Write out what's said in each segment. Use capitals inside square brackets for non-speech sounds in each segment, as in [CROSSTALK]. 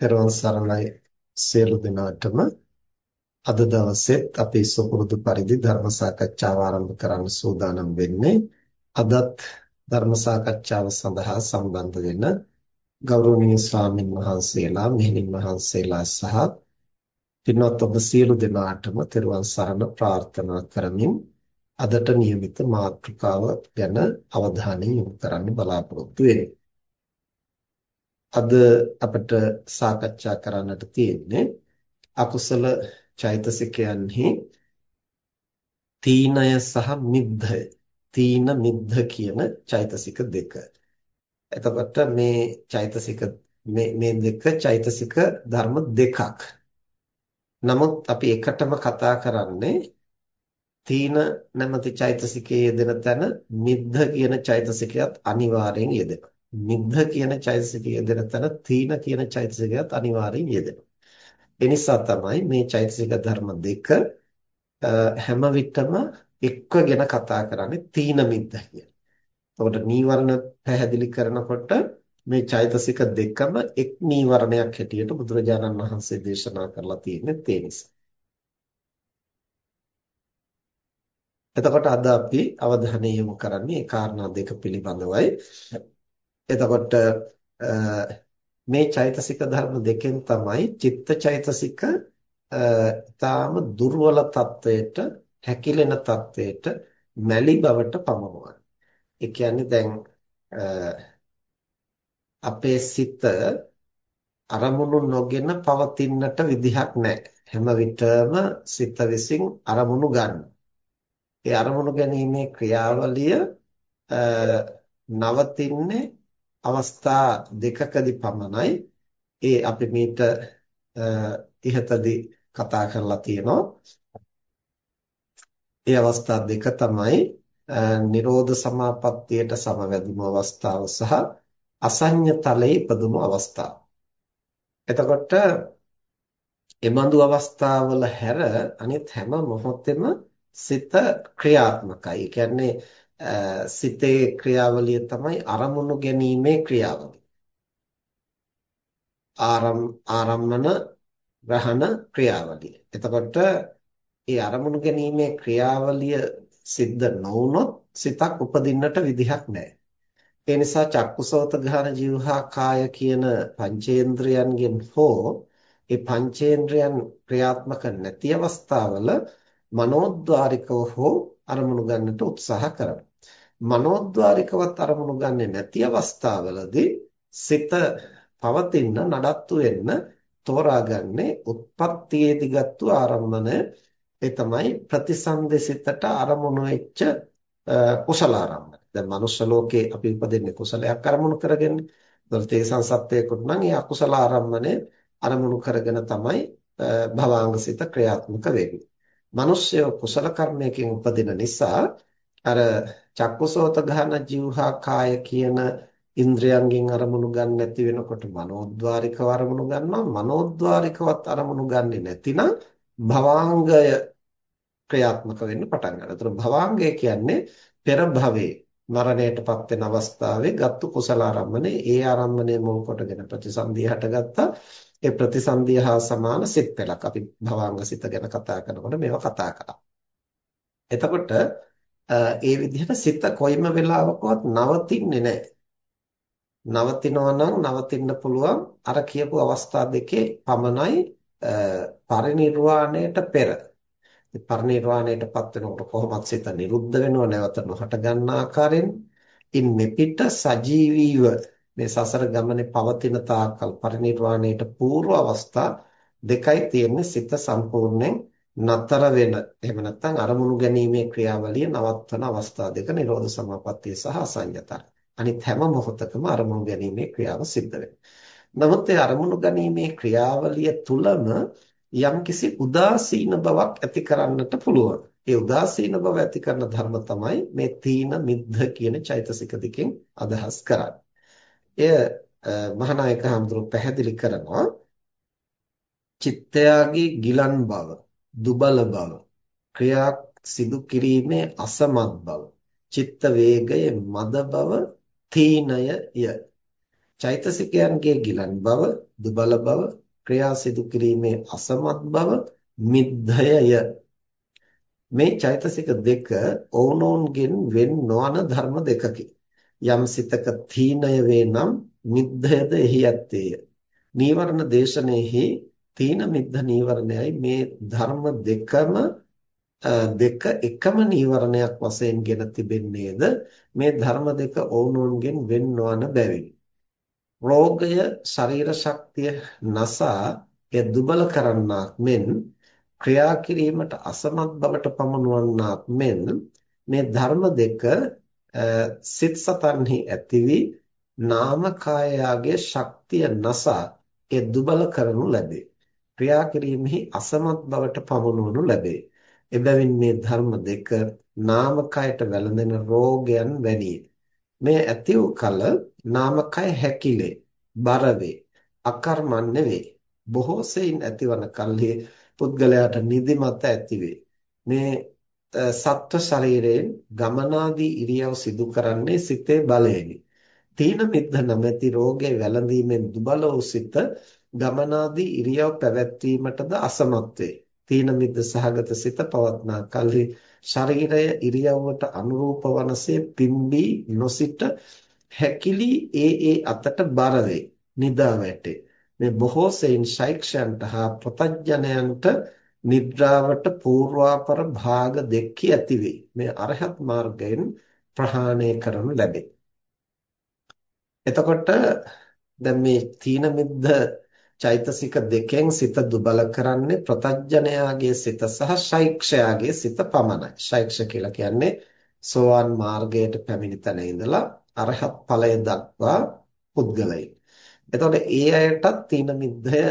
පෙරවන් සරණයි සියලු දෙනාටම අද දවසෙත් අපි සුපුරුදු පරිදි ධර්ම සාකච්ඡාව ආරම්භ කරන්න සූදානම් වෙන්නේ අදත් ධර්ම සාකච්ඡාව සඳහා සම්බන්ධ වෙන ගෞරවනීය ස්වාමින් වහන්සේලා මෙහෙණින් වහන්සේලා සහ පින්වත් ඔබ සියලු දෙනාටම තෙරුවන් සරණ ප්‍රාර්ථනා කරමින් අදට નિયમિત මාතෘකාව ගැන අවධානය යොමු කරන්න බලාපොරොත්තු වෙන්නේ අද අපිට සාකච්ඡා කරන්නට තියෙන්නේ අකුසල චෛතසිකයන්හි තීනය සහ මිද්ධය. තීන මිද්ධ කියන චෛතසික දෙක. එතකොට මේ චෛතසික මේ මේ දෙක චෛතසික ධර්ම දෙකක්. නමුත් අපි එකටම කතා කරන්නේ තීන නැමැති චෛතසිකයේ යෙදෙන තැන මිද්ධ කියන චෛතසිකයත් අනිවාර්යෙන් යෙදෙනවා. නිබ්බ කියන චෛතසිකය යෙදෙන තැන තීන කියන චෛතසිකයත් අනිවාර්යෙන් යෙදෙනවා. ඒ නිසා තමයි මේ චෛතසික ධර්ම දෙක හැම විටම එක්වගෙන කතා කරන්නේ තීන මිද්ද කියන. එතකොට නීවරණ පැහැදිලි කරනකොට මේ චෛතසික දෙකම එක් නීවරණයක් හැටියට බුදුරජාණන් වහන්සේ දේශනා කරලා තියෙන්නේ ඒ නිසා. එතකොට අද අපි අවධානය යොමු කරන්නේ ඒ කාරණා දෙක පිළිබඳවයි. එතකොට මේ චෛතසික ධර්ම දෙකෙන් තමයි චිත්ත චෛතසික ඊටාම දුර්වල තත්වයට හැකිලෙන තත්වයට මැලි බවට පමනවන්නේ. ඒ කියන්නේ දැන් අපේ සිත අරමුණු නොගෙන පවතින්නට විදිහක් නැහැ. හැම විටම සිත විසින් අරමුණු ගන්න. ඒ අරමුණු ගැනීමේ ක්‍රියාවලිය නවතින්නේ අවස්ථා දෙකකදී පමණයි ඒ අපි මීට ඉහතදී කතා කරලා තියෙනවා. ඒ අවස්ථා දෙක තමයි නිරෝධ සමාපත්තියට සමවැදුණු අවස්ථාව සහ අසඤ්ඤ තලයේ ඉපදුණු අවස්ථාව. එතකොට එබඳු අවස්ථාවල හැර අනිත් හැම මොහොතෙම සිත ක්‍රියාත්මකයි. ඒ කියන්නේ සිතේ ක්‍රියාවලිය තමයි අරමුණු ගැනීමේ ක්‍රියාවලිය. ආරම් ආරම්මන ග්‍රහණ ක්‍රියාවලිය. එතකොට ඒ අරමුණු ගැනීමේ ක්‍රියාවලිය සිද්ධ නොවුනොත් සිතක් උපදින්නට විදිහක් නැහැ. ඒ නිසා චක්කුසෝත ගාන જીවහා කාය කියන පංචේන්ද්‍රයන්ගෙන් හෝ ඒ පංචේන්ද්‍රයන් ක්‍රියාත්මක නැති අවස්ථාවල මනෝද්වාරිකව හෝ අරමුණු ගන්නට උත්සාහ කරනවා. මනෝද්වාරිකවත් අරමුණු ගන්නේ නැති අවස්ථාවලදී සිත පවතින නඩත්තු වෙන්න තෝරාගන්නේ උත්පත්තියේදී ගත්තු ආරම්මන ඒ තමයි ප්‍රතිසන්දෙසිතට අරමුණු වෙච්ච කුසල ආරම්මන. දැන් මනුෂ්‍ය ලෝකේ අපි උපදින්නේ කුසලයක් අරමුණු කරගෙන. ඒතර තේසං සත්වයකට නම් ඒ අකුසල ආරම්මනේ අරමුණු කරගෙන තමයි භවාංගසිත ක්‍රියාත්මක වෙන්නේ. මිනිස්සය කුසල කර්මයකින් උපදින නිසා අර චක්කුසෝත ගහන જીවහා කාය කියන ඉන්ද්‍රයන්ගෙන් අරමුණු ගන්න නැති වෙනකොට මනෝද්වාරිකව අරමුණු ගන්නවා මනෝද්වාරිකවත් අරමුණු ගන්නේ නැතිනම් භවාංගය ක්‍රියාත්මක වෙන්න පටන් ගන්නවා. ඒතර භවාංගය කියන්නේ පෙර භවයේ මරණයටපත් වෙන අවස්ථාවේ ගත්තු කුසල ආරම්මනේ ඒ ආරම්මනේ මුල් කොටගෙන ප්‍රතිසන්දිය හටගත්තා. ඒ ප්‍රතිසන්දිය හා සමාන සිත් පෙළක්. අපි භවාංග සිත ගැන කතා කරනකොට මේවා කතා කරා. එතකොට ඒ විදිහට සිත කොයිම වෙලාවකවත් නවතින්නේ නැහැ. නවතිනවා නම් නවතින්න පුළුවන් අර කියපු අවස්ථා දෙකේ පමණයි පරිණිරවාණයට පෙර. පරිණිරවාණයටපත් වෙනකොට කොහොමද සිත නිරුද්ධ වෙනව නැවත නොහට ගන්න ආකාරයෙන් ඉන් මෙපිට සජීවීව මේ සසර ගමනේ පවතින තාක්කල් පරිණිරවාණයට పూర్ව අවස්ථා දෙකයි තියෙන්නේ සිත සම්පූර්ණයෙන් නතර වෙන එහෙම නැත්නම් අරමුණු ගැනීමේ ක්‍රියාවලිය නවත්වන අවස්ථා දෙක නිරෝධ සමාපත්තිය සහ අසඤ්ඤතර. අනිත් හැම මොහොතකම අරමුණු ගැනීමේ ක්‍රියාව සිද්ධ වෙනවා. නමුත් ඒ අරමුණු ගැනීමේ ක්‍රියාවලිය තුලම යම්කිසි උදාසීන බවක් ඇති කරන්නට පුළුවන්. ඒ උදාසීන බව ඇති කරන ධර්ම තමයි මේ තීන මිද්ධ කියන චෛතසික දෙකෙන් අදහස් කරන්නේ. එය මහානායක හඳුරු පැහැදිලි කරනවා චිත්තයාගේ ගිලන් බව දුබල බව ක්‍රියා සිදු කිරීමේ අසමත් බව චිත්ත වේගයේ මද බව තීනය ය චෛතසිකයන්ගේ ගිලන් බව, දුබල බව, ක්‍රියා සිදු කිරීමේ අසමත් බව මිද්දයය. මේ චෛතසික දෙක ඔවුනොවුන්ගෙන් වෙන් නොවන ධර්ම දෙකකි. යම් සිතක තීනය වේ නම් මිද්දයද එහි ඇත්තේය. නීවරණ දේශනයේහි තීන මිද්ද නීවරණයයි මේ ධර්ම දෙකම දෙක එකම නීවරණයක් වශයෙන් ගෙන තිබෙන්නේද මේ ධර්ම දෙක ඔවුනොවුන්ගෙන් වෙන් නොවන බැවිනි. රෝගය ශරීර ශක්තිය නසා එය දුබල කරන්නාක් මෙන් ක්‍රියා කිරීමට අසමත් බවට පමුණවන්නාක් මෙන් මේ ධර්ම දෙක සිත් සතන්හි ඇතිවි නාමකායයාගේ ශක්තිය නසා ඒ දුබල කරනු ලැබේ. ක්‍රියා කිරීමෙහි අසමත් බවට පමුණවනු ලැබේ. එබැවින් මේ ධර්ම දෙක නාමකයට වැළඳෙන රෝගයන් වැනිය. මේ ඇති වූ කල නාමකය හැකිලේ, බර වේ, අකර්මණ්‍ය වේ. බොහෝ සෙයින් ඇතිවන කල්හි පුද්ගලයාට නිදිමත ඇති වේ. මේ සත්ව ශරීරයෙන් ගමනාදී ඉරියව් සිදු කරන්නේ සිතේ බලයෙනි. තීන මිද්ද නැමැති රෝගයේ වැළඳීමෙන් දුබල වූ සිත ගමනාදී ඉරියව් පැවැත්වීමටද අසමත් වේ. තීන මිද්ද සහගත සිත පවත්නා කල්හි ශරීරය ඉරියව්වට අනුරූප වනසේ පිම්බී නොසිට හැකිලි ඒ ඒ අතට බර වේ. නිදා වැටේ. මේ බොහෝ සෙයින් ශෛක්ෂයන්ට හා ප්‍රතඥයන්ට නිද්‍රාවට పూర్වාපර භාග දෙකී ඇති වේ. මේ අරහත් මාර්ගයෙන් ප්‍රහාණය කරනු ලැබේ. එතකොට දැන් මේ තීන මිද්ද චෛතසික දෙකෙන් සිත දුබල කරන්නේ ප්‍රතඥයාගේ සිත සහ ශෛක්ෂයාගේ සිත පමණයි. ශෛක්ෂ කියලා කියන්නේ සෝවාන් මාර්ගයට පැමිණි තැන ඉඳලා අරහත් ඵලය දක්වා පුද්ගලයන්. එතකොට ඒ අයටත් තීන මිද්දය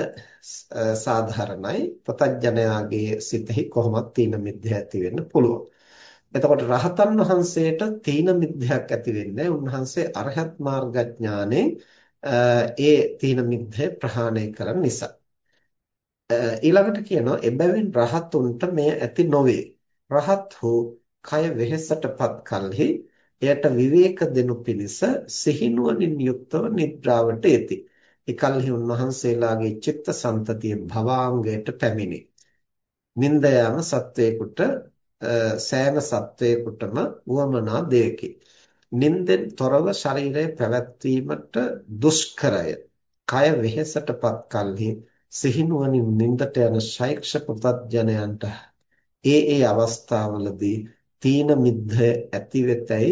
සාධාරණයි. ප්‍රතඥයාගේ සිතෙහි කොහොමද තීන මිද්දය ඇති වෙන්න පුළුවන්. එතකොට රහතන් වහන්සේට තීන මිද්දයක් ඇති වෙන්නේ උන්වහන්සේ අරහත් මාර්ගඥානේ ඒ තීන මිද්දේ ප්‍රහාණය කරන නිසා. ඊළඟට කියනවා එබැවින් රහතුන්ට මෙය ඇති නොවේ. රහත් වූ කය වෙහෙසටපත් කලෙහි එයට විවේක දෙනු පිණිස සිහිනුවණින් යුක්තව නිද්‍රාවට යති. එකල්හි උන්වහන්සේලාගේ චිත්ත සන්තතිය භවාංගයට පැමිණේ. නින්ද යාම සත්වේකුට සෑම සත්වේකුටම උවමනා දෙයකි. නින්දෙන් තොරව ශරීරය පැවැත්වීමට දුෂ්කරය. කය වෙහෙසටපත් කලෙහි සිහිනුවණින් නින්දට යන ශෛක්ෂ පුතත්ජනයන්ට ඒ ඒ අවස්ථාවලදී තීන මිද්ධ ඇති වෙතයි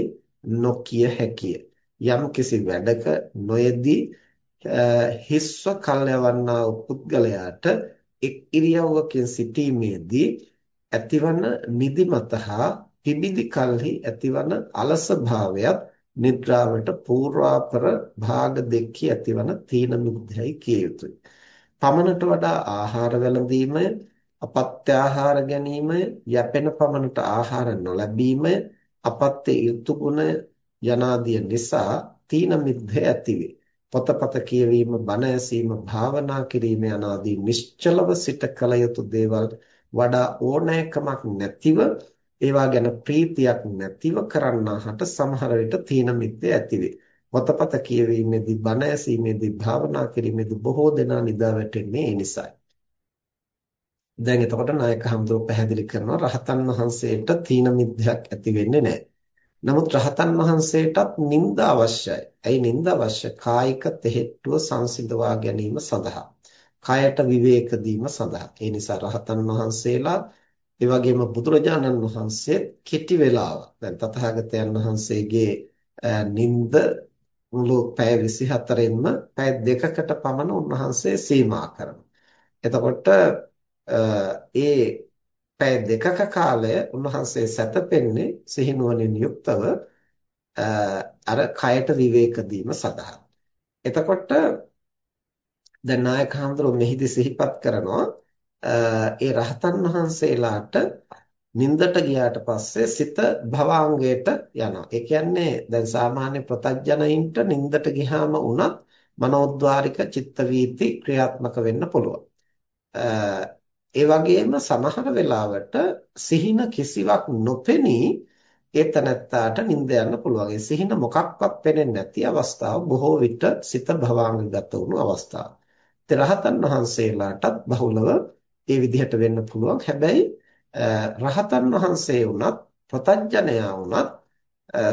නොකිය හැකිය. යම් කිසි වැඩක නොයෙදී හිස්ව කල්යවන්නා වූ පුද්ගලයාට එක් ඉරියව්වකින් සිටීමේදී ඇතිවන නිදිමත හා පිබිදි කල්හි ඇතිවන අලස භාවයත් නිද්‍රාවට పూర్වාපර භාග දෙකේ ඇතිවන තීන මිද්දයි කිය යුතුයි. පමණට වඩා ආහාර වැළඳීමය, අපත්‍ය ආහාර ගැනීමය, යැපෙන පමණට ආහාර නොලැබීමය, අපත්‍ය ඍතු ගුණ යනාදිය නිසා තීන මිද්ද ඇතිවේ. පොතපත කියවීම, බණ ඇසීම, භාවනා කිරීම යනාදී නිශ්චලව සිට කල යුතු දේවල් වඩා ඕනෑකමක් නැතිව ඒවා ගැන ප්‍රීතියක් නැතිව කරන්නාහට සමහර විට තීන මිද්දේ ඇතිවේ. වතපත කියවීමේදී බණ ඇසීමේදී භාවනා කිරීමේදී බොහෝ දෙනා නිදා වැටෙන්නේ ඒ නිසායි. දැන් එතකොට නායක හඳුර පැහැදිලි කරනවා රහතන් වහන්සේට තීන මිද්දයක් ඇති වෙන්නේ නැහැ. නමුත් රහතන් වහන්සේටත් නිନ୍ଦ අවශ්‍යයි. ඇයි නිନ୍ଦ අවශ්‍ය? කායික තෙහෙට්ටුව සංසිඳවා ගැනීම සඳහා. කයට විවේක දීම සඳහා. ඒ නිසා රහතන් වහන්සේලා ඒ වගේම බුදුරජාණන් වහන්සේ කෙටි වෙලාවක් දැන් තථාගතයන් වහන්සේගේ නිින්ද මුළු පැය 24න්ම පැය දෙකකට පමණ උන්වහන්සේ සීමා කරනවා. එතකොට ඒ පැය දෙකක කාලය උන්වහන්සේ සැතපෙන්නේ සිහිනුවණින් යුක්තව අර කයට විවේක දීම සඳහා. එතකොට දැන් නායක හඳුරු මෙහිදී සිහිපත් කරනවා ඒ රහතන් වහන්සේලාට නින්දට ගියාට පස්සේ සිත භවාංගයට යනවා. ඒ කියන්නේ දැන් සාමාන්‍ය ප්‍රතඥයින්ට නින්දට ගියාම උනත් මනෝද්වාරික චිත්ත වීති ක්‍රියාත්මක වෙන්න පුළුවන්. ඒ වගේම සමහර වෙලාවට සිහින කිසිවක් නොපෙනී ඒ තැනැත්තාට නිින්ද යන්න පුළුවන්. ඒ සිහින මොකක්වත් පේන්නේ නැති අවස්ථාව බොහෝ විට සිත භවාංගගත වුණු අවස්ථාව. ඉතින් රහතන් වහන්සේලාටත් බහුලව ඒ විදිහට වෙන්න පුළුවන්. හැබැයි රහතන් වහන්සේ වුණත් ප්‍රතඥයා වුණත්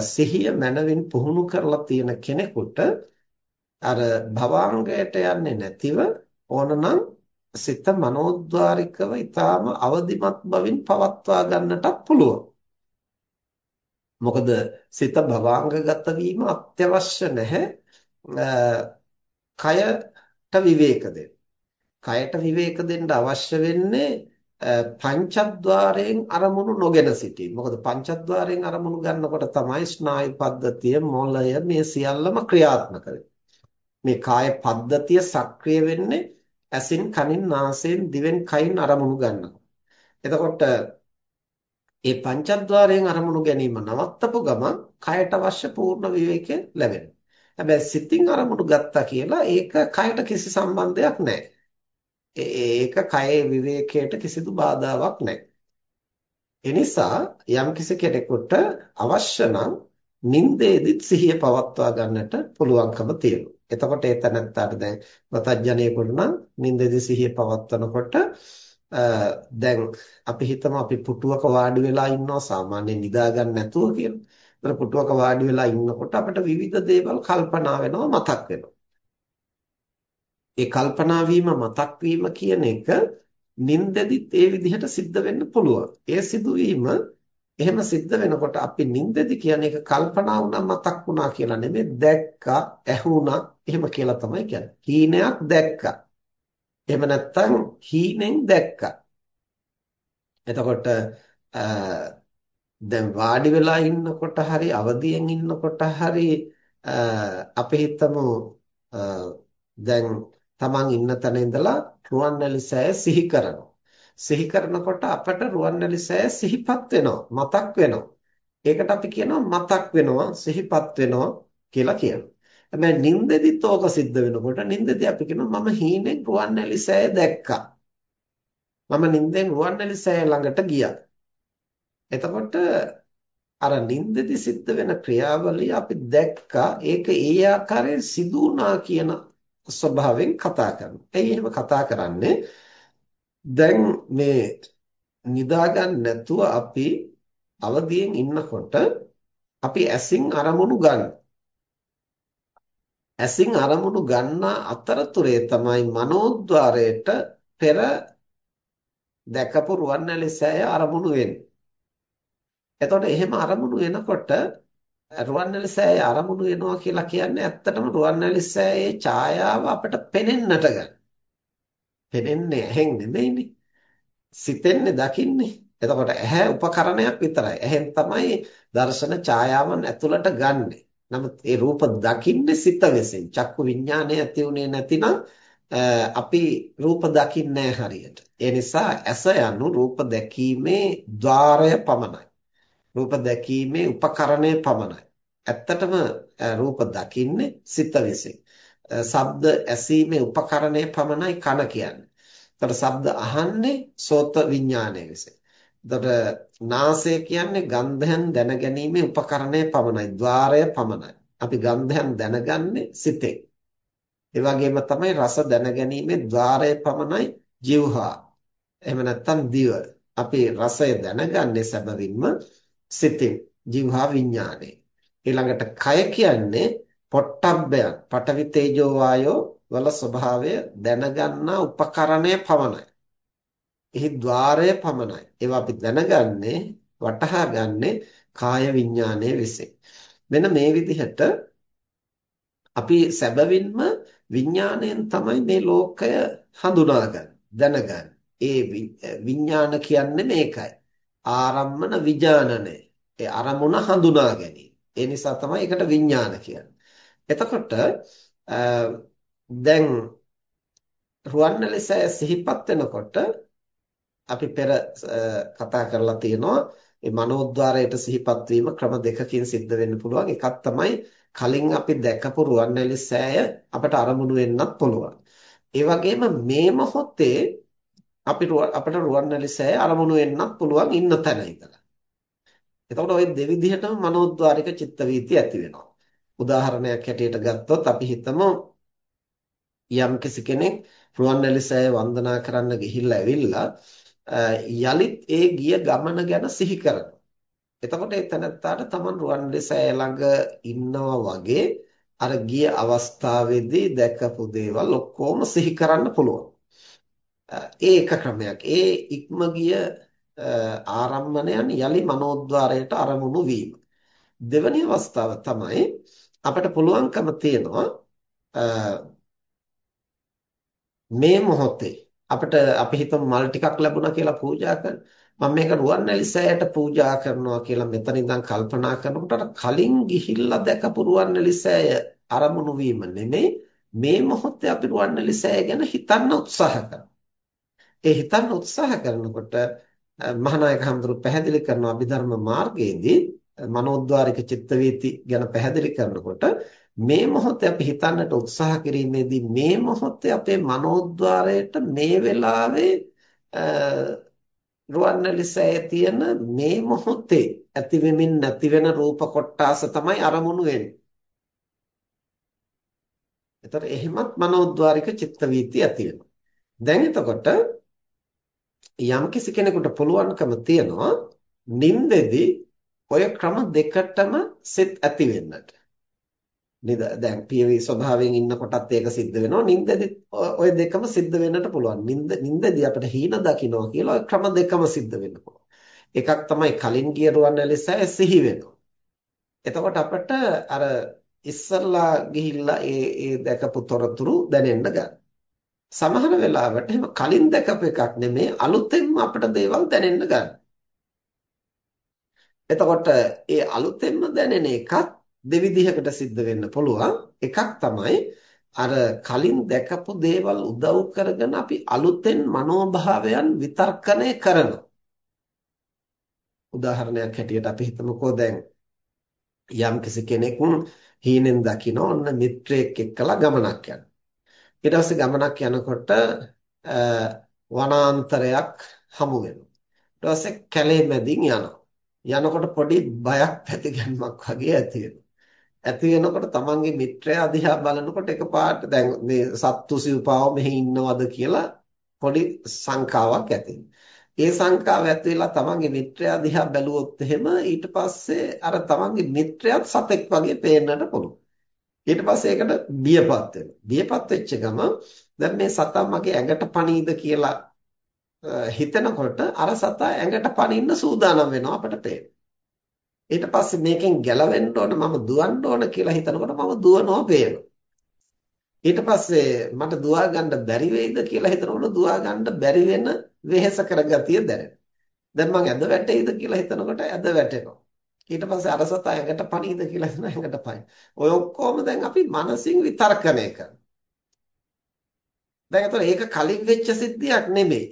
සිහිය මනවින් පුහුණු කරලා තියෙන කෙනෙකුට අර භවාංගයට යන්නේ නැතිව ඕනනම් සිත මනෝද්වාරිකව ඊටාම අවදිමත් බවින් පවත්වා ගන්නටත් පුළුවන්. මොකද සිත භවාංගගත වීම අත්‍යවශ්‍ය නැහැ. කයට විවේක දෙන්න. කයට විවේක දෙන්න අවශ්‍ය වෙන්නේ පංචද්වාරයෙන් අරමුණු නොගෙන සිටීම. මොකද පංචද්වාරයෙන් අරමුණු ගන්නකොට තමයි ස්නායු පද්ධතිය, මොළය මේ සියල්ලම ක්‍රියාත්මක මේ කාය පද්ධතිය සක්‍රිය වෙන්නේ ඇසින්, කනින්, නාසයෙන්, දිවෙන්, කයින් අරමුණු ගන්නවා. එතකොට මේ පංචද්වාරයෙන් අරමුණු ගැනීම නවත්තපු ගමන් කයට අවශ්‍ය පූර්ණ විවේකය ලැබෙනවා. හැබැයි සිතින් අරමුණු ගත්තා කියලා ඒක කයට කිසි සම්බන්ධයක් නැහැ. ඒක කයේ විවේකයට කිසිදු බාධාවක් නැහැ. එනිසා යම්කිසි කෙනෙකුට අවශ්‍ය නම් නින්දේදිත් සිහිය පවත්වා ගන්නට පුළුවන්කම තියෙනවා. එතකොට ඒ තැනත්තාට දැන් වතඥයෙකුට නම් නින්දේදී සිහිය පවත්වනකොට දැන් අපි හිතමු අපි පුටුවක වාඩි වෙලා ඉන්නවා සාමාන්‍යයෙන් නිදා ගන්න නැතුව කියලා. ඒතර පුටුවක වාඩි වෙලා ඉන්නකොට අපිට විවිධ දේවල් කල්පනා වෙනවා මතක් වෙනවා. ඒ කල්පනා වීම මතක් වීම කියන එක නින්දෙදිත් ඒ විදිහට සිද්ධ වෙන්න පුළුවන්. ඒ සිදුවීම එහෙම සිද්ධ වෙනකොට අපි නින්දෙදි කියන එක කල්පනා වුණා මතක් වුණා කියලා නෙමෙයි දැක්කා, ඇහුණා එහෙම කියලා තමයි කියන්නේ. හීනයක් දැක්කා. එහෙම නැත්නම් හීනෙන් දැක්කා. එතකොට දැන් වාඩි වෙලා ඉන්නකොට හරි අවදියෙන් ඉන්නකොට හරි අපි හිතමු දැන් Taman ඉන්න තැන ඉඳලා රුවන්වැලි සෑය සිහි කරනවා. සිහි කරනකොට අපට රුවන්වැලි සෑය සිහිපත් වෙනවා, මතක් වෙනවා. ඒකට අපි කියනවා මතක් වෙනවා, සිහිපත් වෙනවා කියලා කියනවා. හැබැයි නින්දෙදිත් ඕක සිද්ධ වෙනකොට නින්දෙදි අපි කියනවා මම හීනෙන් රුවන්වැලි සෑය දැක්කා. මම නින්දෙන් රුවන්වැලි සෑය ළඟට ගියා. එතකොට අර නින්දෙදි සිද්ධ වෙන ක්‍රියාවලිය අපි දැක්කා ඒක ඒ ආකාරයෙන් සිදු වුණා කියන ස්වභාවයෙන් කතා කරනවා. ඇයි එහෙම කතා කරන්නේ? දැන් මේ නිදාගන්න නැතුව අපි අවදියෙන් ඉන්නකොට අපි ඇසින් අරමුණු ගන්න. ඇසින් අරමුණු ගන්න අතරතුරේ තමයි මනෝද්වාරයට පෙර දැකපු රුවන්වැලි සෑය අරමුණු වෙන්නේ. එතකොට එහෙම අරමුණු වෙනකොට රුවන්වැලි සෑයේ අරමුණු වෙනවා කියලා කියන්නේ ඇත්තටම රුවන්වැලි සෑයේ ඡායාව අපට පෙනෙන්නට ගන්න. පෙනෙන්නේ ඇහෙන් නෙමෙයිනේ. සිතෙන්නේ දකින්නේ. එතකොට ඇහැ උපකරණයක් විතරයි. ඇහෙන් තමයි දර්ශන ඡායාවන් ඇතුළට ගන්නෙ. නමුත් ඒ රූප දකින්නේ සිත විසින්. චක්කු විඥානය ඇති උනේ නැතිනම් අපි රූප දකින්නේ හරියට. ඒ නිසා ඇස යනු රූප දැකීමේ ద్వාරය පමණයි. රූප දැකීමේ උපකරණය පමණයි. ඇත්තටම රූප දකින්නේ සිත විසින්. ශබ්ද ඇසීමේ උපකරණය පමණයි කන කියන්නේ. එතකොට ශබ්ද අහන්නේ සෝත විඥානය විසින්. එතකොට නාසය කියන්නේ ගන්ධයන් දැනගැනීමේ උපකරණය පමණයි. ద్వාරය පමණයි. අපි ගන්ධයන් දැනගන්නේ සිතේ. ඒ වගේම තමයි රස දැනගැනීමේ ద్వාරය පමණයි જીවහා. එහෙම නැත්නම් දිව. අපි රසය දැනගන්නේ සැබවින්ම සිතින් ජීවහා විඥානේ ඊළඟට කය කියන්නේ පොට්ටබ්බයක් පඨවි තේජෝ වායෝ වල ස්වභාවය දැනගන්නා උපකරණය පමණයි. එහි ద్వාරය පමණයි. ඒවා අපි දැනගන්නේ වටහා ගන්නේ කාය විඥානයේ විසින්. මෙන්න මේ විදිහට අපි සැබවින්ම විඥාණයෙන් තමයි මේ ලෝකය හඳුනාගන්නේ දැනගන්නේ. ඒ විඥාන කියන්නේ මේකයි. ආරම්මන විඥානනය. ඒ අරමුණ හඳුනා ගැනීම. ඒ නිසා තමයි ඒකට විඥාන කියන්නේ. එතකොට දැන් රුවන්වැලිසෑය සිහිපත් වෙනකොට අපි පෙර කතා කරලා තියෙනවා මේ මනෝද්වාරයට සිහිපත් වීම ක්‍රම දෙකකින් සිද්ධ වෙන්න පුළුවන්. එකක් තමයි කලින් අපි දැකපු රුවන්වැලිසෑය අපට අරමුණු වෙන්නත් පුළුවන්. ඒ වගේම මේ මොහොතේ අපි අපිට රුවන්වැලිසෑය අරමුණු වෙන්නත් පුළුවන් ඉන්න තැන ඉඳලා. එතකොට ওই දෙවිධයටම මනෝද්වාරික චිත්ත වීති ඇති වෙනවා. උදාහරණයක් හැටියට ගත්තොත් අපි හිතමු යම්කිසි කෙනෙක් රුවන්වැලිසෑය වන්දනා කරන්න ගිහිල්ලා ඇවිල්ලා යලිත් ඒ ගිය ගමන ගැන සිහි කරනවා. එතකොට ඒ තැනත්තාට Taman රුවන්වැලිසෑය ළඟ ඉන්නවා වගේ අර ගිය අවස්ථාවේදී දැකපු දේවල් ඔක්කොම සිහි කරන්න පුළුවන්. ඒ එක ක්‍රමයක්. ඒ ඉක්ම ගිය ආරම්මණයන් යලි මනෝද්වාරයට අරමුණු වීම. දෙවැනි අවස්ථාව තමයි අපිට පුළුවන්කම තියෙනවා මේ මොහොතේ අපිට අපි හිතමු මල් ටිකක් ලැබුණා කියලා පූජා කරන මම මේක රුවන්වැලි සෑයට පූජා කරනවා කියලා මෙතන ඉඳන් කල්පනා කරනකොට කලින් ගිහිල්ලා දැකපු රුවන්වැලි සෑය අරමුණු වීම නෙමෙයි මේ මොහොතේ අපි රුවන්වැලි සෑය ගැන හිතන්න උත්සාහ කරනවා. ඒ හිතන්න උත්සාහ කරනකොට මහානායක හඳුරු පැහැදිලි කරන අභිධර්ම මාර්ගයේදී මනෝද්වාරික චිත්තවීති ගැන පැහැදිලි කරනකොට මේ මොහොතේ අපි හිතන්නට උත්සාහ කිරීමේදී මේ මොහොතේ අපේ මනෝද්වාරයට මේ වෙලාවේ රුවන්වැලිසෑයේ තියෙන මේ මොහොතේ ඇති වෙමින් නැති වෙන රූප කොටාස තමයි අරමුණු වෙන්නේ. එතකොට එහෙමත් මනෝද්වාරික චිත්ත වීති ඇති වෙනවා. දැන් එතකොට යම්කිසි කෙනෙකුට පුළුවන්කම තියනවා නින්දෙදි ඔය ක්‍රම දෙකටම සිත් ඇති වෙන්නට. නේද දැන් පියවි ස්වභාවයෙන් ඉන්නකොටත් ඒක සිද්ධ වෙනවා. නින්දෙදි ඔය දෙකම සිද්ධ වෙන්නට පුළුවන්. නින්ද නින්දෙදි අපිට හීන දකින්නවා කියලා ඔය ක්‍රම දෙකම සිද්ධ වෙන්න පුළුවන්. එකක් තමයි කලින් ගිය රුවන්වැලිසෑය සිහි වෙනවා. එතකොට අපිට අර ඉස්සල්ලා ගිහිල්ලා ඒ ඒ දැකපු තොරතුරු දැනෙන්න ගන්න සමහර වෙලාවට එහෙම කලින් දැකපු එකක් නෙමෙයි අලුතෙන්ම අපිට දේවල් දැනෙන්න ගන්න එතකොට ඒ අලුතෙන්ම දැනෙන එකත් දෙවිධයකට සිද්ධ වෙන්න පුළුවන්. එකක් තමයි අර කලින් දැකපු දේවල් උදව් කරගෙන අපි අලුතෙන් මනෝභාවයන් විතර්කණය කරනවා. උදාහරණයක් හැටියට අපි හිතමුකෝ දැන් යම්කිසි කෙනෙක් හීනෙන් දකින්න ඔන්න මිත්‍රයෙක් එක්කලා ගමනක් යනවා. ඊට පස්සේ ගමනක් යනකොට වනාන්තරයක් හමු වෙනවා. ඊට පස්සේ කැලේ මැදින් යනවා. යනකොට පොඩි බයක් පැතිගැන්මක් වගේ ඇති වෙනවා. ඇති වෙනකොට තමන්ගේ මිත්‍රයා දිහා බලනකොට එකපාරට දැන් මේ සත්තු සිව්පාව මෙහි ඉන්නවද කියලා පොඩි සංකාවක් ඇති ඒ සංකාව ඇති වෙලා තමන්ගේ මිත්‍රයා දිහා බැලුවොත් එහෙම ඊට පස්සේ අර තමන්ගේ මිත්‍රයාත් සතෙක් වගේ පේන්නට පුළුවන්. ඊට පස්සේ ඒකට බියපත් වෙනවා. බියපත් වෙච්ච ගම දැන් මේ සතා මගේ ඇඟට පණීද කියලා හිතනකොට අර සතා ඇඟට පනින්න සූදානම් වෙනවා අපිට පේනවා. ඊට පස්සේ මේකෙන් ගැලවෙන්න ඕන මම දුවන්න ඕන කියලා හිතනකොට මම දුවනවා පේනවා. ඊට පස්සේ මට දුවා ගන්න බැරි වෙයිද කියලා හිතනකොට දුවා ගන්න බැරි වෙන වෙහෙස කරගතිය දැනෙනවා. දැන් මං ඇද වැටෙයිද කියලා හිතනකොට ඇද වැටෙනවා. ඊට පස්සේ අරසත ඇඟට පණීද කියලා හිතන ඇඟට පයි. ඔය ඔක්කොම දැන් අපි මනසින් විතර්කණය කරනවා. දැන් අතන ඒක කලින් වෙච්ච සිද්ධියක් නෙමෙයි.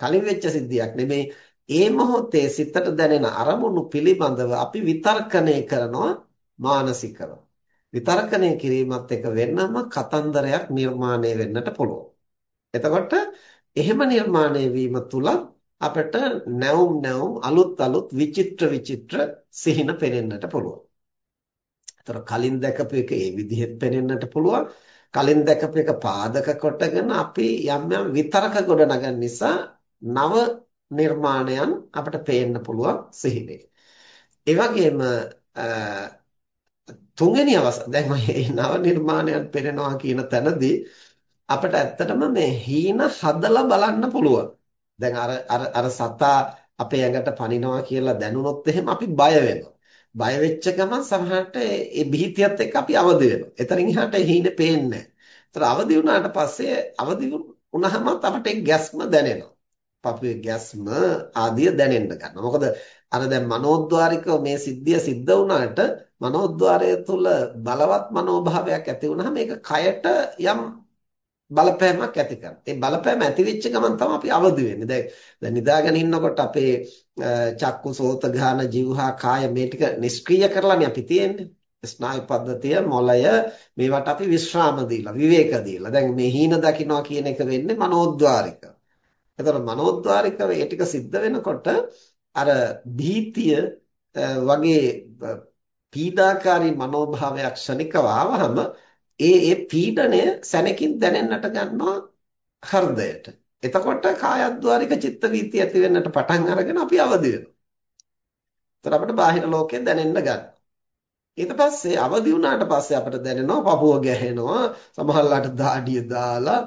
කලින් වෙච්ච සිද්ධියක් නෙමෙයි ඒ මොහොතේ සිතට දැනෙන අරමුණු පිළිබඳව අපි විතර්කණය කරනවා මානසිකව. විතර්කණය කිරීමත් එක්ක වෙනම කතන්දරයක් නිර්මාණය වෙන්නට පුළුවන්. එතකොට එහෙම නිර්මාණය වීම තුල අපිට නැවුම් නැවුම් අලුත් අලුත් විචිත්‍ර විචිත්‍ර සිහින පෙනෙන්නට පුළුවන්. ඒතර කලින් දැකපු එක ඒ විදිහට පෙනෙන්නට පුළුවන්. කලින් දැකපු එක පාදක කොටගෙන අපි යම් යම් විතරක ගොඩනගන නිසා නව නිර්මාණයන් අපිට පේන්න පුළුවන් සිහිනේ. ඒ වගේම තුන්වෙනි අවස්ථාව දැන් මේ නව නිර්මාණයන් පෙනෙනවා කියන තැනදී අපිට ඇත්තටම මේ හීන හදලා බලන්න පුළුවන්. දැන් අර අර අර සතා අපේ ඇඟට පනිනවා කියලා දැනුනොත් එහෙම අපි බය වෙනවා. බය වෙච්ච ගමන් සමහරට ඒ බිහිතියත් එක්ක අපි අවදි වෙනවා. එතනින් එහාට හීනේ පේන්නේ නැහැ. ඒතර අවදි වුණාට පස්සේ අවදි වුණාම අපට ගැස්ම දැනෙනවා. පපුවේ ගැස්ම ආදිය දැනෙන්න ගන්නවා. මොකද අර දැන් මනෝද්වාරිකව මේ සිද්ධිය සිද්ධ වුණාට මනෝද්වාරය තුල බලවත් මනෝභාවයක් ඇති වුණාම ඒක කයට යම් බලපෑමක් ඇති කරනවා. ඒ බලපෑම ඇති වෙච්ච ගමන් තමයි අපි අවදි වෙන්නේ. දැන් දැන් නිදාගෙන ඉන්නකොට අපේ චක්කු සෝත ගාන જીවහා කාය මේ ටික නිෂ්ක්‍රීය කරලානේ අපි තියෙන්නේ. ස්නායු පද්ධතිය මොළය මේවට අපි විශ්‍රාම දීලා විවේක දීලා. දැන් මේ හීන දකින්නවා කියන එක වෙන්නේ මනෝද්වාරික. එතකොට මනෝද්වාරිකව ඒ ටික සිද්ධ වෙනකොට අර භීතිය වගේ පීඩාකාරී මනෝභාවයක් ක්ෂණිකව ආවහම ඒ ඒ පීඩණය සැනකින් දැනෙන්නට ගන්නවා හෘදයට. එතකොට කායද්්වාරික චිත්ත වීති ඇති වෙන්නට පටන් අරගෙන අපි අවදි වෙනවා. එතකොට අපිට බාහිර ලෝකය දැනෙන්න ගන්නවා. ඊට පස්සේ අවදි වුණාට පස්සේ අපිට දැනෙනවා පපුව ගැහෙනවා සමහරලාට දාඩිය දාලා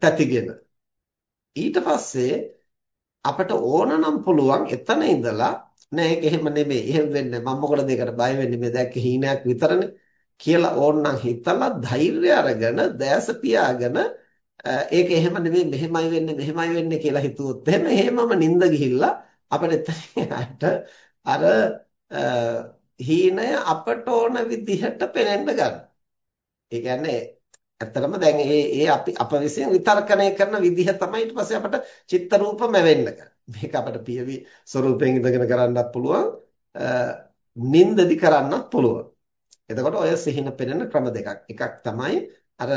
තැතිගෙන. ඊට පස්සේ අපිට ඕනනම් පුළුවන් එතන ඉඳලා නෑ ඒක එහෙම නෙමෙයි. එහෙම වෙන්නේ මම මොකටද ඒකට බය වෙන්නේ මේ දැක්ක හීනයක් විතරනේ කියලා ඕනනම් හිතලා ධෛර්යය අරගෙන දැස පියාගෙන ඒක එහෙම නෙමෙයි මෙහෙමයි වෙන්නේ මෙහෙමයි වෙන්නේ කියලා හිතුවොත් එහෙම එහෙමම නිින්ද ගිහිල්ලා අපිට එතනට අර හීනය අපට ඕන විදිහට පෙනෙන්න ගන්නවා. ඒ කියන්නේ ඇත්තටම දැන් ඒ ඒ අපි අප විසින් විතර්කණය කරන විදිහ තමයි ඊට පස්සේ අපට චිත්ත රූපම වෙන්න මේක අපිට පියවි ස්වරූපයෙන් ඉඳගෙන කරන්නත් පුළුවන් නින්දදි කරන්නත් පුළුවන්. එතකොට ඔය සිහින පෙනෙන ක්‍රම දෙකක්. එකක් තමයි අර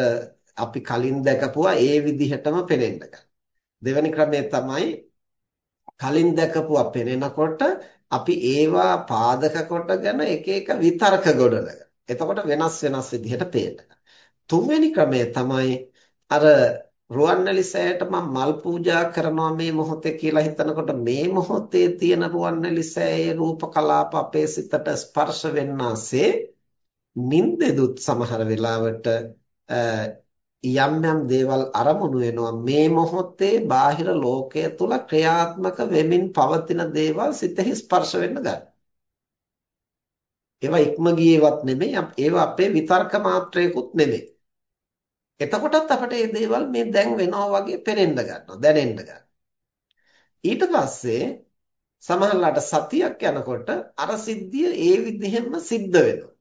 අපි කලින් දැකපුවා ඒ විදිහටම පෙනෙන්න දෙවෙනි ක්‍රමය තමයි කලින් දැකපුවා පෙනෙනකොට අපි ඒවා පාදක කොටගෙන එක එක විතර්ක ගොඩනගන. එතකොට වෙනස් වෙනස් විදිහට පේන්න. තුන්වෙනි ක්‍රමය තමයි අර රුවන්වැලි සෑයට මම මල් පූජා කරනවා මේ මොහොතේ කියලා හිතනකොට මේ මොහොතේ තියෙන රුවන්වැලි සෑයේ රූප කලාප අපේ සිතට ස්පර්ශ වෙන්නාසේ නින්දෙදුත් සමහර වෙලාවට යම් යම් දේවල් අරමුණු වෙනවා මේ මොහොතේ බාහිර ලෝකය තුල ක්‍රියාත්මක වෙමින් පවතින දේවල් සිතෙහි ස්පර්ශ වෙන්න ගන්න. ඒවා ඉක්ම ගියේවත් නෙමෙයි ඒවා අපේ විතර්ක මාත්‍රයකුත් නෙමෙයි. එතකොටත් අපිට මේ දේවල් මේ දැන් වෙනවා වගේ පේනෙන්න ගන්නවා දැනෙන්න ගන්නවා. ඊට පස්සේ සමහරලාට සතියක් යනකොට අර සිද්ධිය ඒ විදිහෙන්ම සිද්ධ වෙනවා.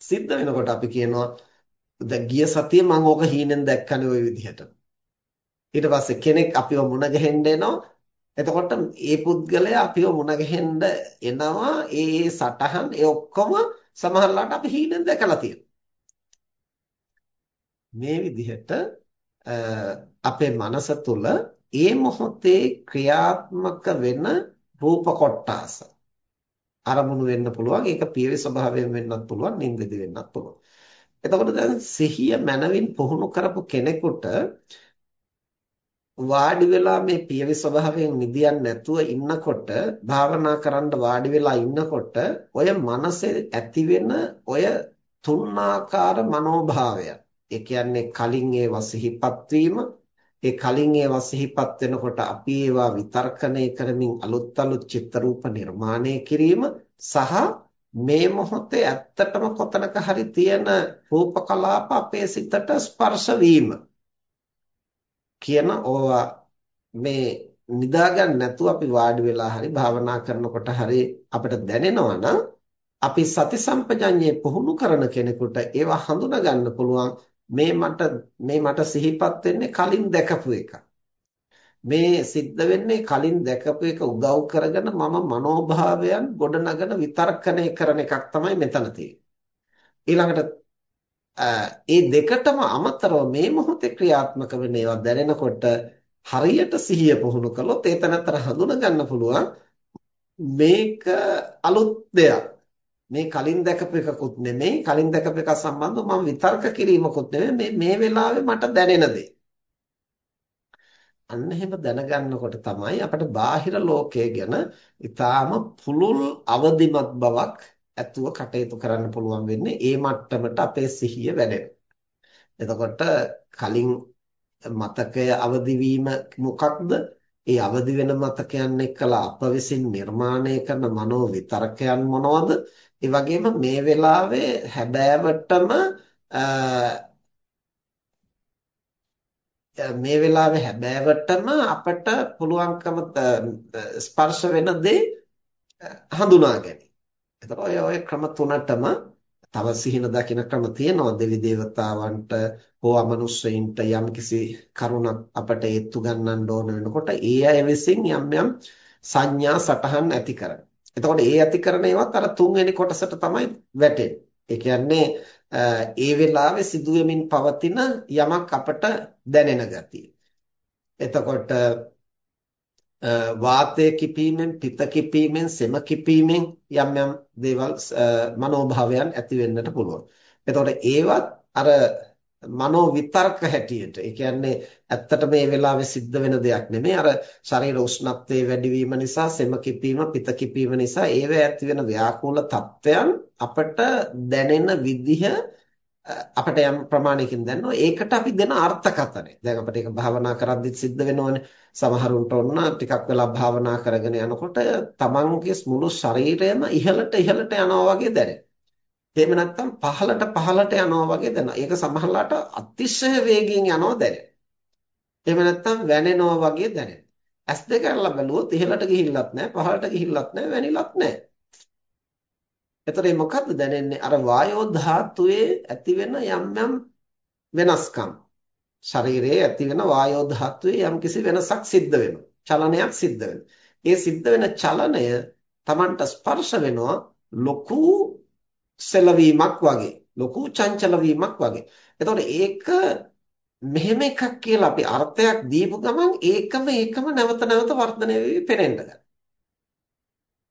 සිද්ධ වෙනකොට අපි කියනවා දැන් ගිය සතියේ මම ඕක හීනෙන් දැක්කනේ ওই විදිහට. ඊට පස්සේ කෙනෙක් අපිව මුණ ගැහෙන්න එනවා. එතකොට ඒ පුද්ගලයා අපිව මුණ ගැහෙන්න එනවා. ඒ සටහන් ඒ ඔක්කොම සමහරලාට අපි හීනෙන් දැකලා තියෙනවා. මේ විදිහට අපේ මනස තුල ඒ මොහොතේ ක්‍රියාත්මක වෙන රූප කොටාස අරමුණු වෙන්න පුළුවන්. ඒක පියවි ස්වභාවයෙන් වෙන්නත් පුළුවන් නින්දෙදි වෙන්නත් පුළුවන්. එතකොට දැන් සිහිය මනවින් පුහුණු කරපු කෙනෙකුට වාඩි වෙලා මේ පියවි ස්වභාවයෙන් නිදියන්නේ නැතුව ඉන්නකොට භාවනා කරන්න වාඩි වෙලා ඉන්නකොට ඔය මනසේ ඇති වෙන ඔය තුන්ආකාර මනෝභාවය ඒ කියන්නේ කලින් ඒවා සිහිපත් වීම ඒ කලින් ඒවා සිහිපත් වෙනකොට අපි ඒවා විතර්කණය කරමින් අලුත් අලුත් චිත්‍ර රූප නිර්මාණය කිරීම සහ මේ මොහොතේ ඇත්තටම කොතනක හරි තියෙන රූප කලාප අපේ සිතට ස්පර්ශ වීම කියන ඕවා මේ නිදා ගන්න නැතුව අපි වාඩි වෙලා හරි භාවනා කරනකොට හරි අපිට දැනෙනවා නම් අපි සති සම්පජඤ්ඤේ පුහුණු කරන කෙනෙකුට ඒවා හඳුනා ගන්න පුළුවන්. මේ මට මේ මට සිහිපත් වෙන්නේ කලින් දැකපු එක. මේ සිද්ධ වෙන්නේ කලින් දැකපු එක උදව් කරගෙන මම මනෝභාවයන් ගොඩනගන විතර්කණය කරන එකක් තමයි මෙතන ඊළඟට ඒ දෙකටම අමතරව මේ මොහොතේ ක්‍රියාත්මක වෙන ඒවා දැනෙනකොට හරියට සිහිය පුහුණු කළොත් ඒ තනතර හඳුන ගන්න පුළුවන් මේක අලුත් දෙයක් මේ කලින් දැකපු එකකුත් නෙමෙයි කලින් දැකපු එක සම්බන්ධව මම විතර්ක කිරීමකුත් නෙමෙයි මේ මේ වෙලාවේ මට දැනෙන දේ අන්න එහෙම දැනගන්නකොට තමයි අපිට බාහිර ලෝකය ගැන ඊටාම පුළුල් අවදිමත් බවක් ඇතුව කටයුතු කරන්න පුළුවන් වෙන්නේ ඒ මට්ටමට අපේ සිහිය වැඩෙනවා. එතකොට කලින් මතකය අවදි වීම මොකක්ද? ඒ අවදි වෙන මතකයන් එක්කලා අප විසින් නිර්මාණය කරන මනෝ විතරකයන් මොනවද? ඒ වගේම මේ වෙලාවේ හැබෑවටම මේ වෙලාවේ හැබෑවටම අපට පුළුවන්කම ස්පර්ශ වෙන දේ හඳුනා ගැනීම. එතකොට ඔය ඔය ක්‍රම තුනටම තව සිහින දකින ක්‍රම තියෙනවා දෙවි දේවතාවන්ට හෝ අමනුෂ්‍යයින්ට යම්කිසි කරුණක් අපට ඒත්තු ගන්නන්න ඕන වෙනකොට ඒ අය විසින් යම් යම් සංඥා සටහන් ඇති කරන. එතකොට ඒ ඇති කරන ඒවත් අර තුන්වෙනි කොටසට තමයි වැටෙන්නේ. ඒ කියන්නේ ඒ වෙලාවේ සිදුවෙමින් පවතින යමක් අපට දැනෙන ගතිය. එතකොට වාතය කිපීමෙන් පිත කිපීමෙන් සෙම කිපීමෙන් යම් යම් දේවල් මනෝභාවයන් ඇති වෙන්නට පුළුවන්. එතකොට ඒවත් අර මනෝ විතර්ක හැටියට ඒ කියන්නේ ඇත්තට මේ වෙලාවේ සිද්ධ වෙන දෙයක් නෙමෙයි අර ශරීර උෂ්ණත්වයේ වැඩිවීම නිසා සෙම කිපීම පිත කිපීම නිසා ඒව ඇති වෙන ව්‍යාකූල තත්වයන් අපට දැනෙන විදිහ අපිට යම් ප්‍රමාණයකින් දැනනවා ඒකට අපි දෙන අර්ථකථනය. දැන් අපිට ඒක භාවනා කරද්දිත් සිද්ධ වෙනවනේ. සමහරුන්ට ඔන්න ටිකක් වෙලා භාවනා කරගෙන යනකොට තමන්ගේ මුළු ශරීරයම ඉහළට ඉහළට යනවා වගේ දැනෙනවා. එහෙම නැත්නම් පහළට පහළට යනවා වගේ දැනෙනවා. ඒක සමහරලාට අතිශය වේගයෙන් යනවා දැනෙනවා. එහෙම නැත්නම් වැනෙනවා වගේ දැනෙනවා. ඇස් දෙක අරලා බැලුවොත් ඉහළට ගිහිල්ලත් නැහැ, පහළට ගිහිල්ලත් නැහැ, වැනිලත් නැහැ. එතකොට මේ මොකද්ද දැනෙන්නේ? අර වායෝ ධාතුවේ ඇති වෙන යම් යම් වෙනස්කම්. ශරීරයේ ඇති වෙන වායෝ ධාතුවේ යම්කිසි වෙනසක් සිද්ධ වෙනවා. චලනයක් සිද්ධ වෙනවා. ඒ සිද්ධ වෙන චලනය Tamanට ස්පර්ශ වෙනවා ලොකු සෙලවීමක් වගේ ලොකු චංචල වීමක් වගේ. එතකොට ඒක මෙහෙම එකක් කියලා අපි අර්ථයක් දීපු ගමන් ඒකම ඒකම නැවත නැවත වර්ධනය වෙවි පෙනෙන්න ගන්නවා.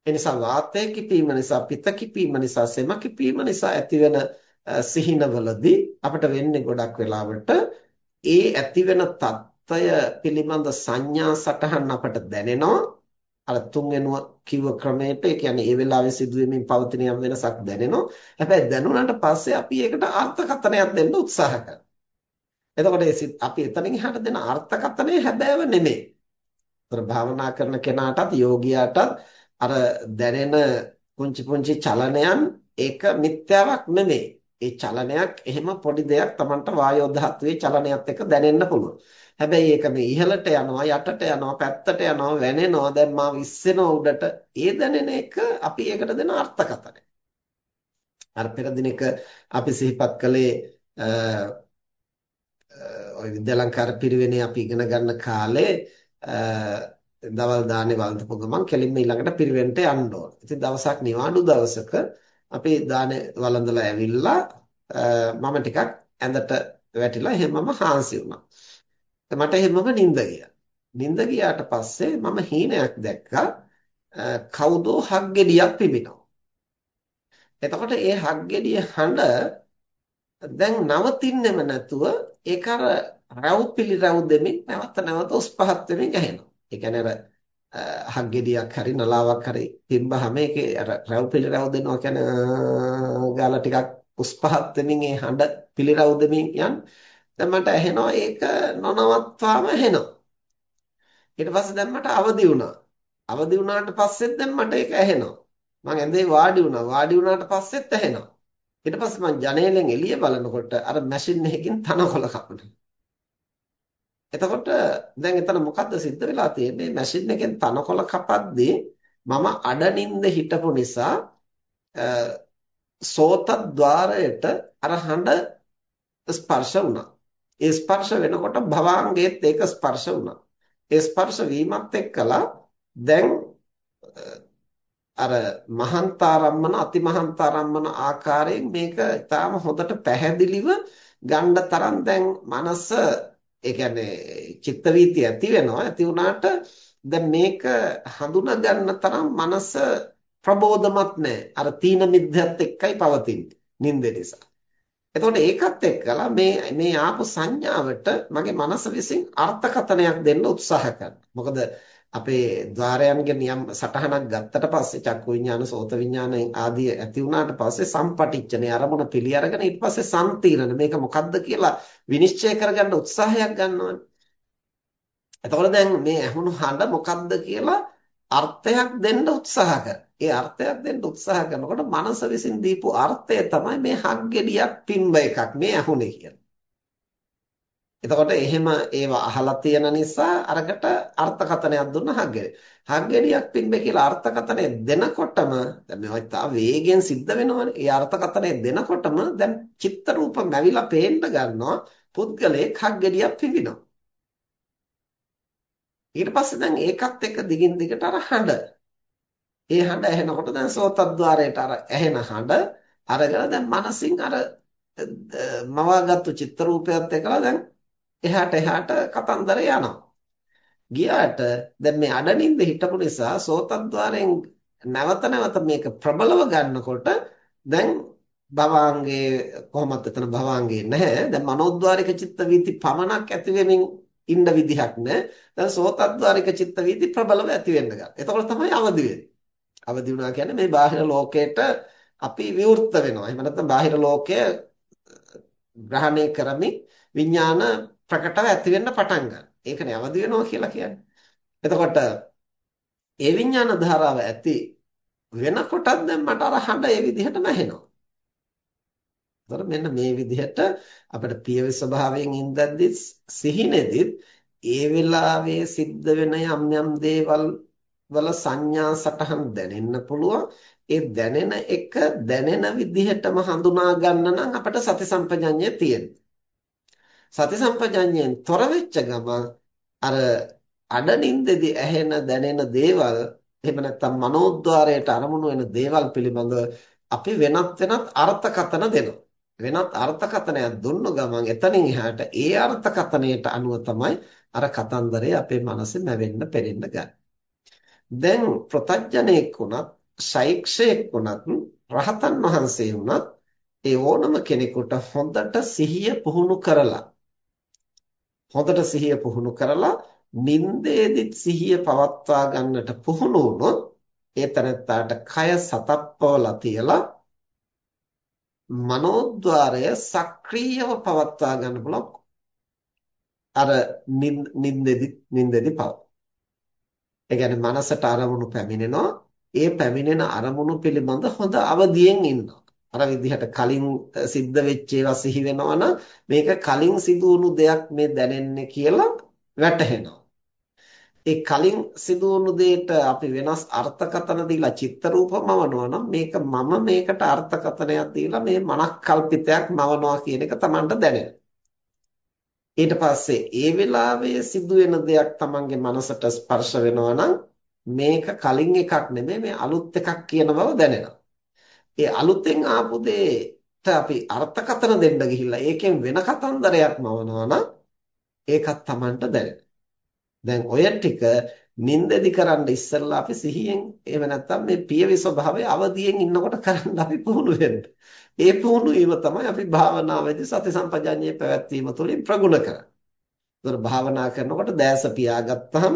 එනිසා වාතය කිපීම නිසා පිත කිපීම නිසා සෙම කිපීම නිසා ඇතිවන සිහිනවලදී අපිට වෙන්නේ ගොඩක් වෙලාවට ඒ ඇතිවන தত্ত্বය පිළිබඳ සංඥා සටහන් අපට දැනෙනවා අර තුන්වෙනුව කිව්ව ක්‍රමයට ඒ කියන්නේ ඒ වෙලාවේ සිදුවෙමින් පවතින යම් වෙනසක් දැනෙනවා හැබැයි දැනුණාට පස්සේ අපි ඒකට අර්ථකථනයක් දෙන්න උත්සාහ කරනවා එතකොට අපි එතනින් එහාට දෙන අර්ථකථනය හැබෑව නෙමෙයි. ඒතර භාවනා කරන කෙනාටත් යෝගියාටත් අර දැනෙන පුංචි පුංචි චලනයන් ඒක මිත්‍යාවක් නෙමෙයි. ඒ චලනයක් එහෙම පොඩි දෙයක් Tamanට වායෝ ධාතුවේ චලනයත් එක්ක දැනෙන්න පුළුවන්. හැබැයි ඒක මේ ඉහළට යනවා යටට යනවා පැත්තට යනවා වැනෙනවා දැන් මා විශ්සෙනවා උඩට ඒ දැනෙන එක අපි ඒකට දෙන අර්ථකථනය. අර පෙර දිනක අපි සිහිපත් කළේ ඔය විද්‍යාලංකාර පිරිවෙනේ අපි ඉගෙන ගන්න කාලේ දවල් දාන්නේ වළඳපු ගමන් කෙලින්ම ඊළඟට පිරිවෙන්ට යන්න ඕන. ඉතින් දවසක් නිවාඩු දවසක අපි දානේ වළඳලා ඇවිල්ලා මම ටිකක් ඇඳට වැටිලා එහෙමම හාන්සි වුණා. මට එහෙමම නිින්ද ගියා. නිින්ද ගියාට පස්සේ මම හීනයක් දැක්කා කවුදෝ හග්ගෙඩියක් පිබිනවා. එතකොට ඒ හග්ගෙඩිය හඬ දැන් නවතින්නෙම නැතුව ඒක අර රව් පිළිරව් දෙමින් නැවත නැවත උස් පහත් වෙමින් ඇහෙනවා. ඒ කියන්නේ අර හග්ගෙඩියක් හරි නලාවක් හරි තිබ්බහම ඒකේ අර රැව් පිළිරැව් දෙනවා කියන්නේ ගාලා ටිකක් උස් පහත් වෙමින් ඒ හඬ පිළිරැව් දෙමින් යන. දැන් මට ඇහෙනවා ඒක නොනවත්වාම ඇහෙනවා ඊට පස්සේ දැන් මට අවදි වුණා. අවදි වුණාට පස්සෙත් දැන් මට ඒක ඇහෙනවා. මං ඇඳේ වාඩි වුණා. වාඩි වුණාට පස්සෙත් ඇහෙනවා. ඊට පස්සේ මං ජනේලෙන් එළිය බලනකොට අර මැෂින් එකකින් තනකොළ කපනවා. එතකොට දැන් එතන මොකද්ද සිද්ධ වෙලා තියෙන්නේ? මැෂින් එකෙන් තනකොළ කපද්දී මම අඩනින්ද හිටපු නිසා සෝතද්්වාරයට අර හඬ ස්පර්ශ වුණා. ඒ ස්පර්ශ වෙනකොට භවාංගයේත් ඒක ස්පර්ශ වුණා. ඒ ස්පර්ශ වීමත් එක්කලා දැන් අර මහන්තාරම්මන අතිමහන්තාරම්මන ආකාරයෙන් මේක ඊටාම හොඳට පැහැදිලිව ගන්න තරම් දැන් මනස ඒ කියන්නේ චිත්ත වීතිය ඇති වෙනවා ඇති වුණාට දැන් මේක හඳුනා ගන්න තරම් මනස ප්‍රබෝධමත් නැහැ අර තීන මිද්දත් එක්කයි පවතින්නේ නින්ද නිසා. එතකොට ඒකත් එක්කලා මේ මේ ආපු සංඥාවට මගේ මනස විසින් අර්ථකථනයක් දෙන්න උත්සාහ කරනවා. මොකද අපේ ద్వාරයන්ගෙන් යම් සටහනක් ගත්තට පස්සේ චක්කු විඥාන සෝත විඥාන ආදී ඇති වුණාට පස්සේ සම්පටිච්චනේ අරමුණ පිළි අරගෙන ඊට පස්සේ සම්තීරණ මේක මොකද්ද කියලා විනිශ්චය කරගන්න උත්සාහයක් ගන්නවනේ. එතකොට දැන් මේ ඇහුණු හඬ මොකද්ද කියලා අර්ථයක් දෙන්න උත්සාහ කරනවා. ඒ අර්ථයක් දෙන්න උත්සාහ කරනකොට මනස විසින් දීපු අර්ථය තමයි මේ හග්ගෙඩියක් පිම්බ එකක් මේ ඇහුනේ කියලා. එතකොට එහෙම ඒවා අහලා තියෙන නිසා අරකට අර්ථකථනයක් දුන්න හග්ගෙඩිය. හග්ගෙඩියක් පින්බේ කියලා අර්ථකථනය දෙනකොටම දැන් මේවා තා වේගෙන් සිද්ධ වෙනවනේ. ඒ අර්ථකථනය දෙනකොටම දැන් චිත්ත රූප මැවිලා පේන්න ගන්නවා. පුද්ගලයේ හග්ගෙඩියක් පිඹිනවා. ඊට පස්සේ දැන් ඒකත් එක්ක දිගින් දිගට අර හඬ. ඒ හඬ ඇහෙනකොට දැන් සෝතද්්වාරයට අර ඇහෙන හඬ අරගෙන දැන් මනසින් අර මවාගත්තු චිත්ත රූපයත් එක්කලා දැන් එහාට එහාට කතන්දර යනවා. ගියාට දැන් මේ අඩනින්ද හිටපු නිසා සෝතද්්වාරයෙන් නැවත නැවත මේක ප්‍රබලව ගන්නකොට දැන් භවාංගේ කොහොමද එතන භවාංගේ නැහැ. දැන් මනෝද්වාරික චිත්ත වීති පමණක් ඇති වෙමින් ඉන්න විදිහක් නැහැ. දැන් සෝතද්වාරික චිත්ත වීති ප්‍රබලව ඇති වෙන්න ගන්න. එතකොට තමයි අවදි වෙන්නේ. අවදි වුණා කියන්නේ මේ බාහිර ලෝකයට අපි විවෘත වෙනවා. එහෙම නැත්නම් බාහිර ලෝකය ග්‍රහණය කරමින් විඥාන ප්‍රකටව ඇති වෙන්න පටන් ගන්නවා. ඒකනේ අවදි වෙනවා කියලා කියන්නේ. එතකොට ඒ විඥාන ධාරාව ඇති වෙනකොටත් දැන් මට අර හඬ ඒ විදිහටම ඇහෙනවා. ඒතර මෙන්න මේ විදිහට අපිට පියවි ස්වභාවයෙන් ඉඳද්දි සිහිනෙදිත් ඒ වෙලාවේ සිද්ධ වෙන යම් යම් දේවල් වල සංඥා සටහන් දැනෙන්න පුළුවන්. ඒ දැනෙන එක දැනෙන විදිහටම හඳුනා ගන්න නම් අපිට සති සම්පජඤ්ඤය තියෙනවා. සති සම්පජඤ්ඤයෙන් තොර වෙච්ච ගමන් අර අඩනින්දෙදි ඇහෙන දැනෙන දේවල් එහෙම නැත්නම් මනෝද්වාරයට අරමුණු වෙන දේවල් පිළිබඳව අපි වෙනත් වෙනත් අර්ථකතන දෙනවා. වෙනත් අර්ථකතනයක් දුන්නු ගමන් එතනින් එහාට ඒ අර්ථකතනයට අනුව තමයි අර කතන්දරේ අපේ මනසේ නැවෙන්න පෙරෙන්න ගන්නේ. දැන් ප්‍රතඥයෙක් වුණත්, ශෛක්ෂයෙක් වුණත්, රහතන් වහන්සේ වුණත් ඒ ඕනම කෙනෙකුට හොඳට සිහිය පුහුණු කරලා හොඳට සිහිය පුහුණු කරලා නින්දේදිත් සිහිය පවත්වා ගන්නට පුහුණු වුණොත් ඒ තනත්තාට කය සතප්පවලා තියලා මනෝද්වාරය සක්‍රීයව පවත්වා ගන්න පුළුවන් අර නින්දෙදි නින්දෙදි පව. ඒ කියන්නේ මනසට අරමුණු පැමිණෙනවා ඒ පැමිණෙන අරමුණු පිළිබඳ හොඳ අවදියෙන් ඉන්නවා. අර විදිහට කලින් සිද්ධ වෙච්ච ඒවා සිහි වෙනවනම් මේක කලින් සිදු වුණු දෙයක් මේ දැනෙන්නේ කියලා වැටහෙනවා. ඒ කලින් සිදු වුණු දෙයට අපි වෙනස් අර්ථකතන දීලා චිත්ත රූපමවනවා නම් මේක මම මේකට අර්ථකතනයක් දීලා මේ මනක්කල්පිතයක් මවනවා කියන එක Tamanට දැනෙනවා. ඊට පස්සේ ඒ වෙලාවේ සිදුවෙන දෙයක් Tamanගේ මනසට ස්පර්ශ වෙනවා නම් මේක කලින් එකක් නෙමෙයි මේ අලුත් එකක් කියන බව දැනෙනවා. ඒ අලුතෙන් ආපු දෙයට අපි අර්ථකතන දෙන්න ගිහිල්ලා ඒකෙන් වෙන කතන්දරයක් මවනවා නම් ඒකත් Tamanට දැනෙනවා. දැන් ඔය ටික නින්දදි කරන්න ඉස්සෙල්ලා අපි සිහියෙන් එහෙම නැත්නම් මේ පියවි ස්වභාවය අවදියෙන් ඉන්නකොට කරන්න අපි පුහුණු වෙන්න. ඒ පුහුණු වීම තමයි අපි භාවනාවේදී සති සම්පජාඤ්ඤයේ පැවැත්වීම තුළින් ප්‍රගුණ කරන්නේ. ඒතර භාවනා කරනකොට දැස පියාගත්තාම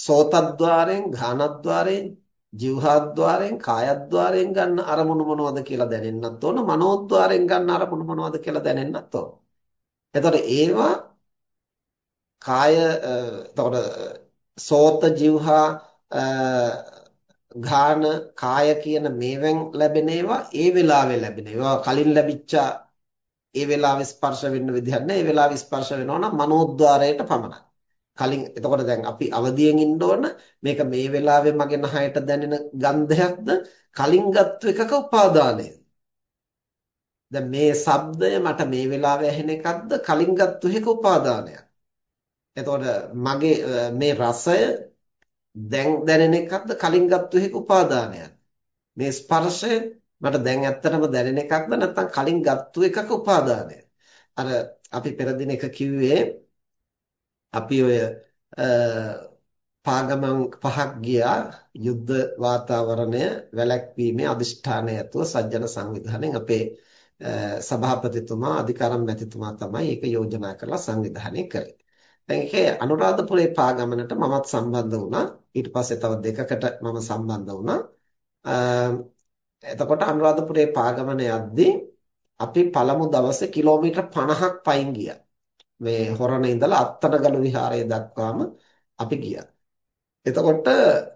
සෝතද්්වාරයෙන්, ඝානද්්වාරයෙන්, જીවහද්්වාරයෙන්, කායද්්වාරයෙන් ගන්න අරමුණු මොනවද කියලා දැනෙන්නත් ඕන, මනෝද්්වාරයෙන් ගන්න අරමුණු මොනවද කියලා දැනෙන්නත් ඕන. එතකොට ඒවා කාය එතකොට සෝත જીවහා ඝාන කාය කියන මේවෙන් ලැබෙන ඒවා ඒ වෙලාවේ ලැබෙන ඒවා. කලින් ලැබිච්ච ඒ වෙලාවේ ස්පර්ශ වෙන්න විදිහක් නැහැ ඒ වෙලාවේ ස්පර්ශ වෙනවා නම් මනෝද්වාරයට පමණයි. කලින් එතකොට දැන් අපි අවදියෙන් ඉන්න ඕන. මේක මේ වෙලාවේ මගේ නහයට දැනෙන ගන්ධයක්ද? කලින් ගත්ත එකක උපාදානය. දැන් මේ ශබ්දය මට මේ වෙලාවේ ඇහෙන එකක්ද? කලින් ගත්ත එකක උපාදානයක්. එතකොට මගේ මේ රසය දැන් දැනෙන එකක්ද? කලින් ගත්ත එකක උපාදානයක්. මේ ස්පර්ශය මට දැන් ඇත්තටම දැනෙන එකක්ද? නැත්නම් කලින් ගත්ත එකක උපාදානයක්. අර අපි පෙර දින එක කිව්වේ අපි ඔය පාගමන් පහක් ගියා යුද්ධ වාතාවරණය වැළැක්වීමේ අදිෂ්ඨානය ඇතුව සජ්ජන සංවිධානයෙන් අපේ සභාපතිතුමා අධිකාරම් මැතිතුමා තමයි ඒක යෝජනා කරලා සංවිධානය කරේ. දැන් ඒකේ අනුරාධපුරේ පාගමනට මමත් සම්බන්ධ වුණා. ඊට පස්සේ තව දෙකකට මම සම්බන්ධ වුණා. එතකොට අනුරාධපුරේ පාගමන යද්දී අපි පළමු දවසේ කිලෝමීටර් 50ක් පයින් ගියා. මේ හොරණ ඉඳලා අත්තනගල විහාරය දක්වාම අපි ගියා. එතකොට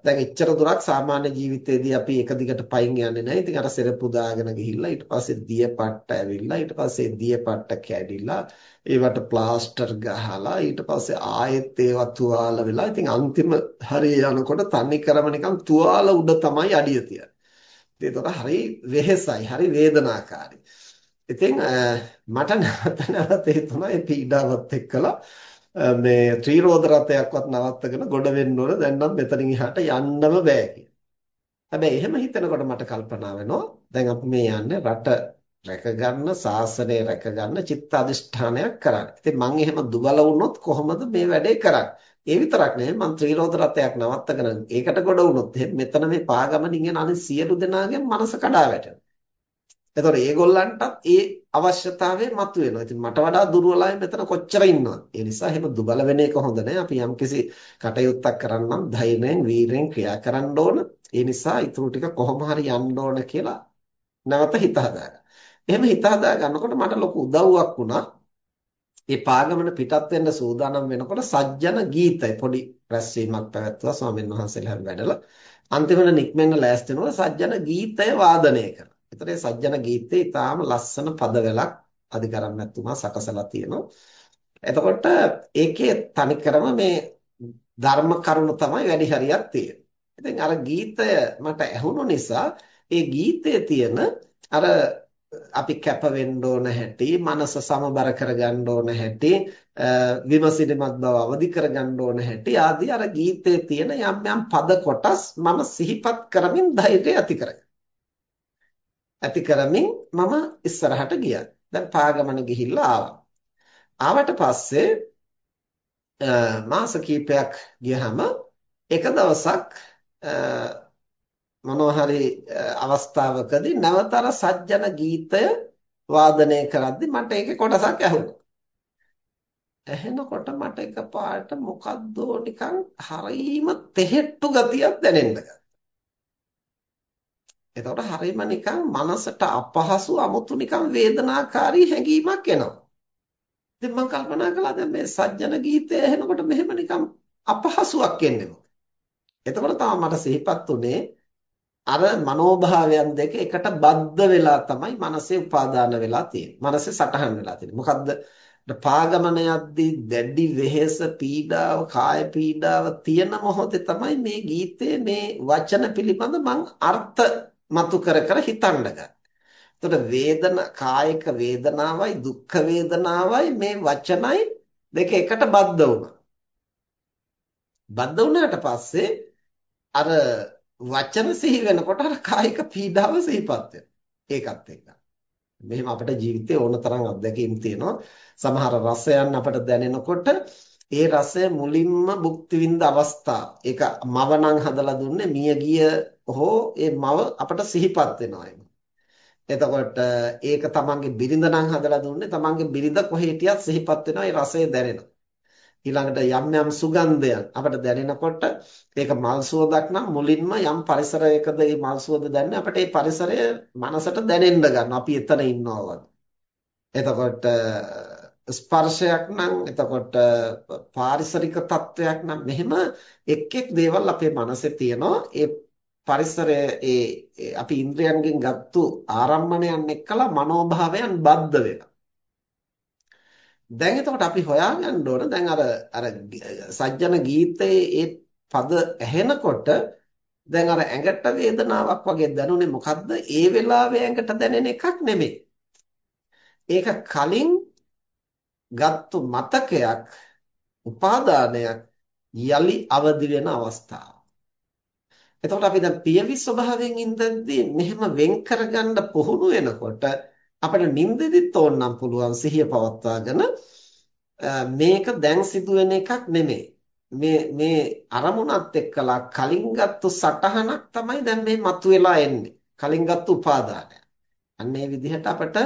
දැන් එච්චර දුරක් සාමාන්‍ය ජීවිතේදී අපි එක දිගට පයින් යන්නේ නැහැ. ඉතින් අර සෙරප්පු දාගෙන ගිහිල්ලා ඊට පස්සේ දියපට්ට ඇවිල්ලා ඊට පස්සේ දියපට්ට කැඩිලා ඒවට ප්ලාස්ටර් ගහලා ඊට පස්සේ ආයෙත් ඒවා තුවාල වෙලා ඉතින් අන්තිම හරිය යනකොට තනි කරම නිකන් තුවාල උඩ තමයි අඩිය තියන්නේ. ඒතකොට හරි වෙහෙසයි හරි වේදනාකාරී. ඉතින් මට නැවත නැවත හිතුණා මේ පීඩාවත් එක්කලා මේ ත්‍රිරෝද රථයක්වත් නවත්තගෙන ගොඩ වෙන්න ඕන දැන් නම් මෙතනින් එහාට යන්නම බෑ කියලා. හැබැයි එහෙම හිතනකොට මට කල්පනා වෙනවා දැන් අපි මේ යන්නේ රට රැකගන්න ශාසනය රැකගන්න චිත්ත අධිෂ්ඨානයක් කරන්න. ඉතින් මං එහෙම දුබල වුණොත් කොහොමද මේ වැඩේ කරන්නේ? ඒ විතරක් නෙවෙයි මං ත්‍රිරෝද රථයක් නවත්තගෙන ඒකට ගොඩ වුණොත් මෙතන මේ පාගමනින් යන අනිත් සියලු දෙනාගේ මනස කඩා වැටෙනවා. එතකොට ඒගොල්ලන්ටත් ඒ අවශ්‍යතාවය මතුවෙනවා. ඉතින් මට වඩා දුර්වල අය මෙතන කොච්චර ඉන්නවද? ඒ නිසා එහෙම දුබල වෙන එක හොඳ නැහැ. අපි යම්කිසි කටයුත්තක් කරන්නම් ධෛර්යයෙන් වීරයෙන් ක්‍රියා කරන්න ඕන. ඒ නිසා ඊටු ටික කොහොම හරි යන්න ඕන කියලා නැවත හිත හදාගන්න. එහෙම හිත හදා ගන්නකොට මට ලොකු උදව්වක් වුණා. මේ පාගමන පිටත් වෙන්න සූදානම් වෙනකොට සජ්ජන ගීතය පොඩි රැස්වීමක් පැවැත්වුවා ස්වාමීන් වහන්සේලා වැඩලා. අන්තිමට නික්මෙන්න ලෑස්ති වෙනකොට සජ්ජන ගීතය වාදනය කරා. ඒතර ඒ සජ්ජන ගීතේ ඊටාම ලස්සන පදවලක් අධිකරණතුමා සකසලා තියෙනවා. එතකොට ඒකේ තනිකරම මේ ධර්ම කරුණු තමයි වැඩි හරියක් තියෙන්නේ. ඉතින් අර ගීතය මට ඇහුණු නිසා ඒ ගීතයේ තියෙන අර අපි කැප වෙන්න ඕන හැටි, මනස සමබර කරගන්න ඕන හැටි, විමසිලිමත් බව අවදි කරගන්න ඕන හැටි ආදී අර ගීතයේ තියෙන යම් යම් පද කොටස් මම සිහිපත් කරමින් ධෛර්යය ඇති කරගන්නවා. ඇති කරමින් මම ඉස්සරහට ගියා. දැන් පාගමන ගිහිල්ලා ආවා. ආවට පස්සේ මාස කිහිපයක් ගියහම එක දවසක් මොනවා හරි අවස්ථාවකදී නවතර සජ්ජන ගීතය වාදනය කරද්දි මට ඒකේ කොටසක් ඇහුණා. ඇහෙනකොට මට එකපාරට මොකද්ද නිකන් හරීම තෙහෙට්ටු ගතියක් දැනෙන්න ගත්තා. එතකොට හරීම නිකන් මනසට අපහසු 아무තු නිකන් වේදනාකාරී හැඟීමක් එනවා. ඉතින් මම කල්පනා කළා දැන් මේ සජ්ජන ගීතය ඇහෙනකොට මෙහෙම නිකන් අපහසුයක් එන්නේ මොකද? එතකොට තමයි මට සිහිපත් උනේ අර මනෝභාවයන් දෙක එකට බද්ධ වෙලා තමයි මනසේ උපාදාන වෙලා තියෙන්නේ. මනසේ සටහන් වෙලා තියෙන්නේ. මොකද්ද? පාගමන යද්දී දැඩි වෙහෙස පීඩාව කාය පීඩාව තියෙන මොහොතේ තමයි මේ ගීතේ මේ වචන පිළිබඳ මං අර්ථ මතු කර කර හිතන්න ගත්තා. එතකොට වේදන කායික වේදනාවයි දුක්ඛ වේදනාවයි මේ වචනයි දෙක එකට බද්ධ වුණා. බද්ධ වුණාට පස්සේ අර වචන සිහි වෙනකොට අර කායික පීඩාව සිහිපත් වෙනවා. ඒකත් එක්ක. මෙහෙම අපිට ජීවිතේ ඕන තරම් අත්දැකීම් තියෙනවා. සමහර රසයන් අපිට දැනෙනකොට ඒ රසය මුලින්ම භුක්ති විඳ අවස්ථා. ඒක මව නම් හදලා දුන්නේ මියගිය හෝ ඒ මව අපට සිහිපත් වෙනවා එතකොට ඒක තමන්ගේ බිරිඳ නම් හදලා දුන්නේ තමන්ගේ බිරිඳ කොහේ හිටියත් සිහිපත් වෙනවා ඒ රසය දැනෙනවා. ඊළඟට යම් යම් සුගන්ධයන් අපට දැනෙනකොට ඒක මල් සුවඳක් නම් මුලින්ම යම් පරිසරයකද මේ මල් සුවඳ දැනෙන්නේ අපිට ඒ පරිසරය මනසට දැනෙන්න ගන්නවා අපි එතන ඉන්නවා වගේ. එතකොට ස්පර්ශයක් නම් එතකොට පාරිසරික තත්වයක් නම් මෙහෙම එක් එක් දේවල් අපේ මනසේ තියෙනවා. ඒ පරිසරය ඒ අපි ඉන්ද්‍රයන්ගෙන් ගත්තු ආරම්මණයන් එක්කලා මනෝභාවයන් බද්ධ වෙනවා. දැන් එතකොට අපි හොයාගන්න ඕන දැන් අර අර සජ්ජන ගීතයේ ඒ පද ඇහෙනකොට දැන් අර ඇඟට වේදනාවක් වගේ දැනුනේ මොකද්ද? ඒ වෙලාවේ ඇඟට දැනෙන එකක් නෙමෙයි. ඒක කලින් ගත්තු මතකයක් උපාදානයක් යලි අවදි වෙන අවස්ථාව. එතකොට අපි දැන් පියවි ස්වභාවයෙන් ඉඳද්දී මෙහෙම වෙන් කරගන්න පුහුණු වෙනකොට අපිට නිින්දෙදිත් ඕනනම් පුළුවන් සිහිය පවත්වාගෙන මේක දැන් සිදුවෙන එකක් නෙමෙයි. මේ මේ අරමුණත් එක්කලා කලින් ගත්තු සටහනක් තමයි දැන් මේ මතුවලා එන්නේ. කලින් ගත්තු උපාදානය. අන්න ඒ විදිහට අපිට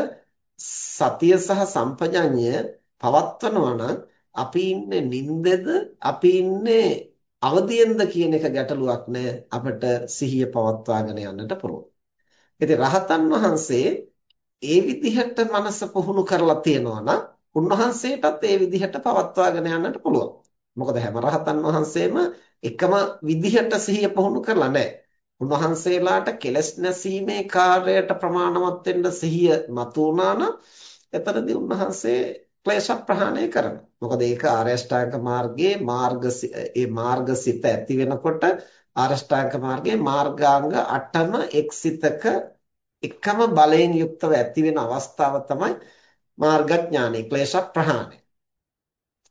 සතිය සහ සම්පජඤ්ඤය පවත්වනවා නම් අපි ඉන්නේ නින්දෙද අපි ඉන්නේ අවදියෙන්ද කියන එක ගැටලුවක් නෑ අපිට සිහිය පවත්වාගෙන යන්නට පුළුවන්. ඉතින් රහතන් වහන්සේ ඒ විදිහට මනස පුහුණු කරලා තියෙනවා නම් උන්වහන්සේටත් ඒ විදිහට පවත්වාගෙන යන්නට පුළුවන්. මොකද හැම රහතන් වහන්සේම එකම විදිහට සිහිය පුහුණු කරලා නැහැ. උන්වහන්සේලාට කෙලස් නැසීමේ කාර්යයට ප්‍රමාණවත් වෙන්න සිහිය මතු වුණා නම් එතරම්දී උන්වහන්සේ ක්ලේශ ප්‍රහාණය කරනවා. මොකද ඒක ආරෂ්ඨාංග මාර්ගයේ මාර්ග ඒ මාර්ගසිත ඇති වෙනකොට ආරෂ්ඨාංග මාර්ගයේ මාර්ගාංග 8ම එක්සිතක එකම බලයෙන් යුක්තව ඇති වෙන අවස්ථාව තමයි මාර්ගඥානෙ ක්ලේශ ප්‍රහාණය.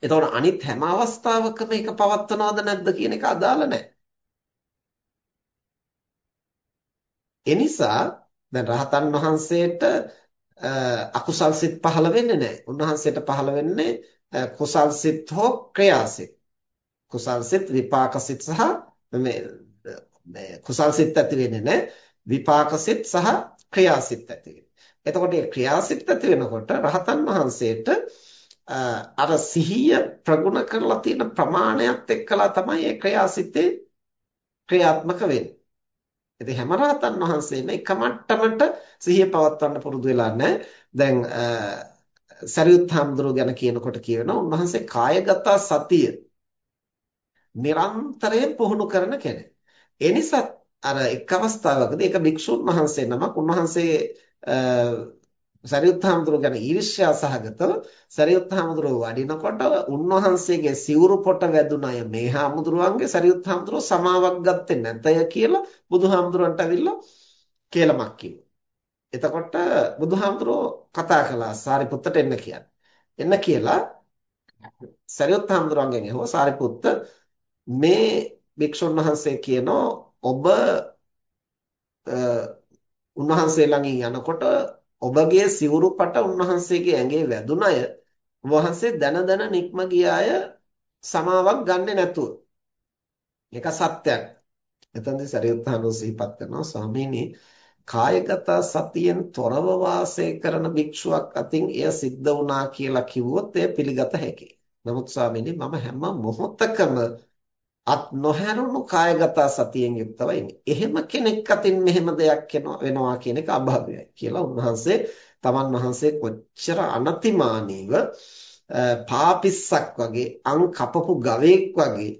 එතකොට අනිත් හැම අවස්ථාවකම මේක පවත්වනවද නැද්ද කියන එක අදාළ නැහැ. එනිසා දැන් රහතන් වහන්සේට අකුසල් සිත් පහළ වෙන්නේ නැහැ. උන්වහන්සේට පහළ වෙන්නේ කුසල් සිත් හෝ ක්‍රියාසිත. කුසල් සිත් විපාක සිත් සහ මේ කුසල් සිත් ඇති වෙන්නේ නැහැ. විපාක සිත් සහ ක්‍රියාසිත ඇති වෙනවා. එතකොට මේ ක්‍රියාසිත ඇති වෙනකොට රහතන් වහන්සේට අර සිහිය ප්‍රගුණ කරලා තියෙන ප්‍රමාණයත් එක්කලා තමයි ඒ ක්‍රියාසිතේ ක්‍රියාත්මක වෙන්නේ. ඉතින් හැම රහතන් වහන්සේම එක මට්ටමට සිහිය පවත්වන්න පුරුදු වෙලා නැහැ. දැන් සරියුත් හාමුදුරුව ගැන කියනකොට කියවෙනවා උන්වහන්සේ කායගත සතිය නිරන්තරයෙන් පුහුණු කරන කෙනෙක්. ඒ නිසා අර එක් අවස්ථාවකදී එක භික්ෂුන් වහන්සේ නමක් උන්වහන්සේ සරියුත් හාමුදුරුව ගැන ඊර්ෂ්‍යා සහගතව සරියුත් හාමුදුරුව වඩිනකොට උන්වහන්සේගේ සිවුරු පොට වැදුන අය මේ හාමුදුරුවන්ගේ සරියුත් හාමුදුරුව සමාවක් ගත්තේ නැතය කියලා බුදුහාමුදුරුවන්ට අවිල්ලා කේලමක් කිව්වා. එතකොට බුදුහාමුදුරුව කතා කළා සාරිපුත්තට එන්න කියන්නේ. එන්න කියලා සරියුත් හාමුදුරුවන්ගෙන් ඇහුවා සාරිපුත්ත මේ භික්ෂුන් වහන්සේ කියනෝ ඔබ උන්වහන්සේ ළඟින් යනකොට ඔබගේ සිවුරු පට උන්වහන්සේගේ ඇඟේ වැදුන අය වහන්සේ දන දන නික්ම ගියාය සමාවක් ගන්නෙ නැතුව. ඒක සත්‍යයක්. එතනදී සරියුත්හානෝ සිහිපත් කරනවා ස්වාමීනි කායගත සතියෙන් තොරව වාසය කරන භික්ෂුවක් අතින් එය සිද්ධ වුණා කියලා කිව්වොත් එය පිළිගත හැකියි. නමුත් ස්වාමීනි මම හැම මොහොතකම අත් නොහැරුණු කායගත සතියෙන් යුක්තව ඉන්නේ. එහෙම කෙනෙක් අතින් මෙහෙම දෙයක් වෙනවා කියන එක අභාව්‍යයි කියලා උන්වහන්සේ තමන් වහන්සේ කොච්චර අනතිමානීව පාපිස්සක් වගේ අං කපපු ගවයෙක් වගේ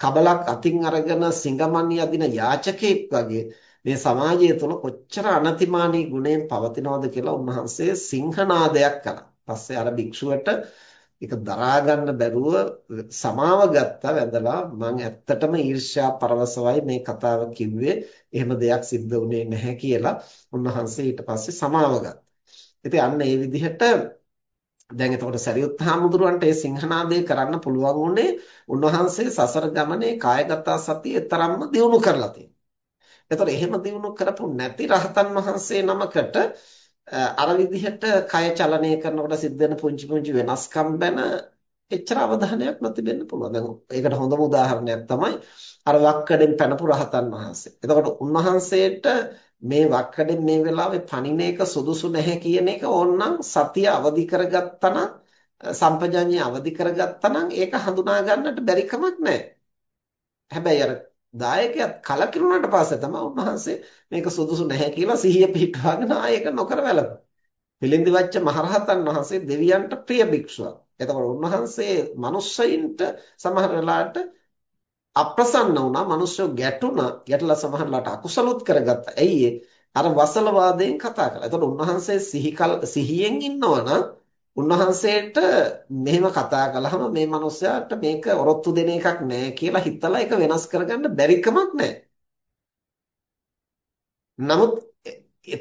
කබලක් අතින් අරගෙන සිඟමන් යදින යාචකෙක් වගේ මේ සමාජය තුළ කොච්චර අනතිමානී ගුණයෙන් පවතිනවද කියලා උන්වහන්සේ සිංහනාදයක් කළා. පස්සේ අර භික්ෂුවට ඒක දරා ගන්න බැරුව සමාව ගත්තා වැඳලා මම ඇත්තටම ඊර්ෂ්‍යා පරවසවයි මේ කතාව කිව්වේ එහෙම දෙයක් සිද්ධ වුණේ නැහැ කියලා උන්වහන්සේ ඊට පස්සේ සමාව ගත්තා. ඉතින් අන්න ඒ විදිහට දැන් එතකොට සරියුත් හාමුදුරුවන්ට ඒ සිංහනාදය කරන්න පුළුවන් උනේ උන්වහන්සේ සසර ගමනේ කායගත සතිය තරම්ම දියුණු කරලා තියෙනවා. එතකොට එහෙම දියුණු කරපු නැති රහතන් වහන්සේ නමකට අර විදිහට කය චලනය කරනකොට සිද්ධ වෙන පුංචි පුංචි වෙනස්කම් ගැන එච්චර අවධානයක් නොතිබෙන්න පුළුවන්. දැන් ඒකට හොඳම උදාහරණයක් තමයි අර වක්කඩෙන් පැනපු රහතන් වහන්සේ. එතකොට උන්වහන්සේට මේ වක්කඩෙන් මේ වෙලාවේ පණින එක සුදුසු නැහැ කියන එක ඕනනම් සතිය අවදි කරගත්තා නම් සම්පජඤ්ඤය අවදි කරගත්තා නම් ඒක හඳුනා ගන්නට බැරි කමක් නැහැ. හැබැයි අර දායකයාත් කලකිරුණාට පස්සේ තමයි උන්වහන්සේ මේක සුදුසු නැහැ කියලා සිහිය පිටවාගෙන ආයෙක නොකර වැළපුවා. පිළිඳි වච්ච මහරහතන් වහන්සේ දෙවියන්ට ප්‍රිය භික්ෂුවක්. එතකොට උන්වහන්සේ මිනිස්සයින්ට සමහර වෙලාවට අප්‍රසන්න වුණා, මිනිස්සු ගැටුණා, ගැටලා සමහරලාට අකුසලොත් කරගත්තා. ඇයි අර වසල වාදයෙන් කතා කළා. එතකොට උන්වහන්සේ සිහියෙන් ඉන්නවනම් උන්වහන්සේට මෙහෙම කතා කළාම මේ මනුස්සයාට මේක ඔරොත්තු දෙන එකක් නෑ කියලා හිතලා ඒක වෙනස් කරගන්න බැරි කමක් නෑ. නමුත්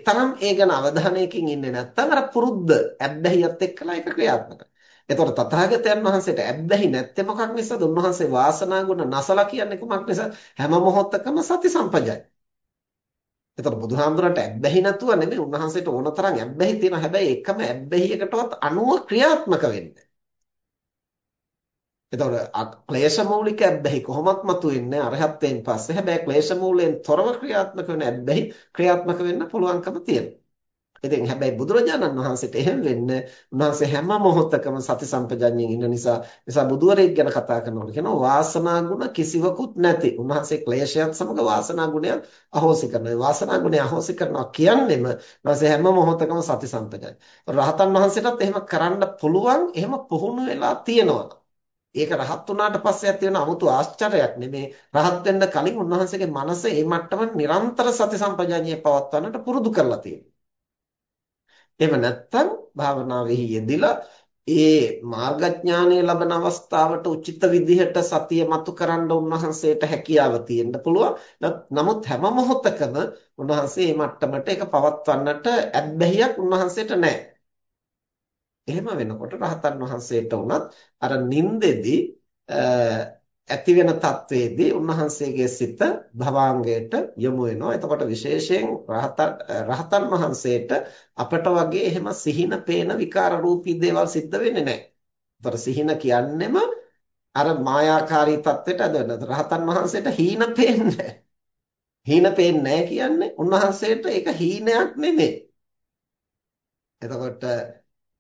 තරම් ඒ ගැන අවධානයකින් ඉන්නේ නැත්නම් අර පුරුද්ද ඇබ්බැහියත් එක්කලා ඒක ක්‍රියාත්මක එතකොට තථාගතයන් වහන්සේට ඇබ්බැහි නැත්තේ මොකක් නිසාද? උන්වහන්සේ වාසනා ගුණ නැසලා කියන්නේ කොමක් නිසා? හැම මොහොතකම සති සම්පජයි. එතකොට බුදුහාමුදුරන්ට ඇබ්බැහි නැතුව නෙමෙයි උන්වහන්සේට ඕන තරම් ඇබ්බැහි තියෙනවා. හැබැයි එකම ඇබ්බැහියකටවත් අනුව ක්‍රියාත්මක වෙන්නේ. එතකොට ක්ලේශ මූලික ඇබ්බැහි කොහොමත් මතුවෙන්නේ අරහත්යෙන් පස්සේ. හැබැයි ක්ලේශ මූලයෙන් තොරව ක්‍රියාත්මක වෙන ඇබ්බැහි ක්‍රියාත්මක වෙන්න පුළුවන්කම තියෙනවා. ඉතින් හැබැයි බුදුරජාණන් වහන්සේට එහෙම වෙන්න උන්වහන්සේ හැම මොහොතකම සති සම්පජඤ්ඤයෙන් ඉන්න නිසා නිසා බුදුවරයෙක් ගැන කතා කරනකොට කියනවා වාසනා ගුණ කිසිවකුත් නැති. උන්වහන්සේ ක්ලේශයත් සමග වාසනා ගුණයත් අහෝසි කරනවා. වාසනා ගුණය අහෝසි කරනවා කියන්නේම උන්වහන්සේ හැම මොහොතකම සති සම්පජඤ්ඤය. රහතන් වහන්සේටත් එහෙම කරන්න පුළුවන් එහෙම පුහුණු වෙලා තියෙනවා. ඒක රහත් වුණාට පස්සේ ඇති වෙන 아무තු ආශ්චර්යයක් නෙමේ රහත් වෙන්න කලින් උන්වහන්සේගේ මනස ඒ මට්ටම නිරන්තර සති සම්පජාඤ්ඤය පවත්වන්නට පුරුදු කරලා තියෙනවා. එහෙම නැත්නම් භාවනාවෙහි යෙදিলা ඒ මාර්ගඥානය ලබන අවස්ථාවට උචිත විදිහට සතිය මතු කරන්න උන්වහන්සේට හැකියාව තියෙන්න පුළුවන්. නමුත් හැම මොහොතකම උන්වහන්සේ මේ මට්ටමට ඒක පවත්වන්නට ඇබ්බැහියක් උන්වහන්සේට නැහැ. එහෙම වෙනකොට රහතන් වහන්සේට උනත් අර නින්දෙදි ඇති වෙන තත්වයේදී උන්වහන්සේගේ සිත භවාංගයට යොමු වෙනවා. එතකොට විශේෂයෙන් රහතන් වහන්සේට අපට වගේ එහෙම සිහින පේන විකාර රූපී දේවල් සිද්ධ වෙන්නේ නැහැ. ඒතර සිහින කියන්නෙම අර මායාකාරී தත්වෙට ඇදෙන්න. රහතන් වහන්සේට හීන පේන්නේ හීන පේන්නේ කියන්නේ උන්වහන්සේට ඒක හීනයක් නෙමෙයි. එතකොට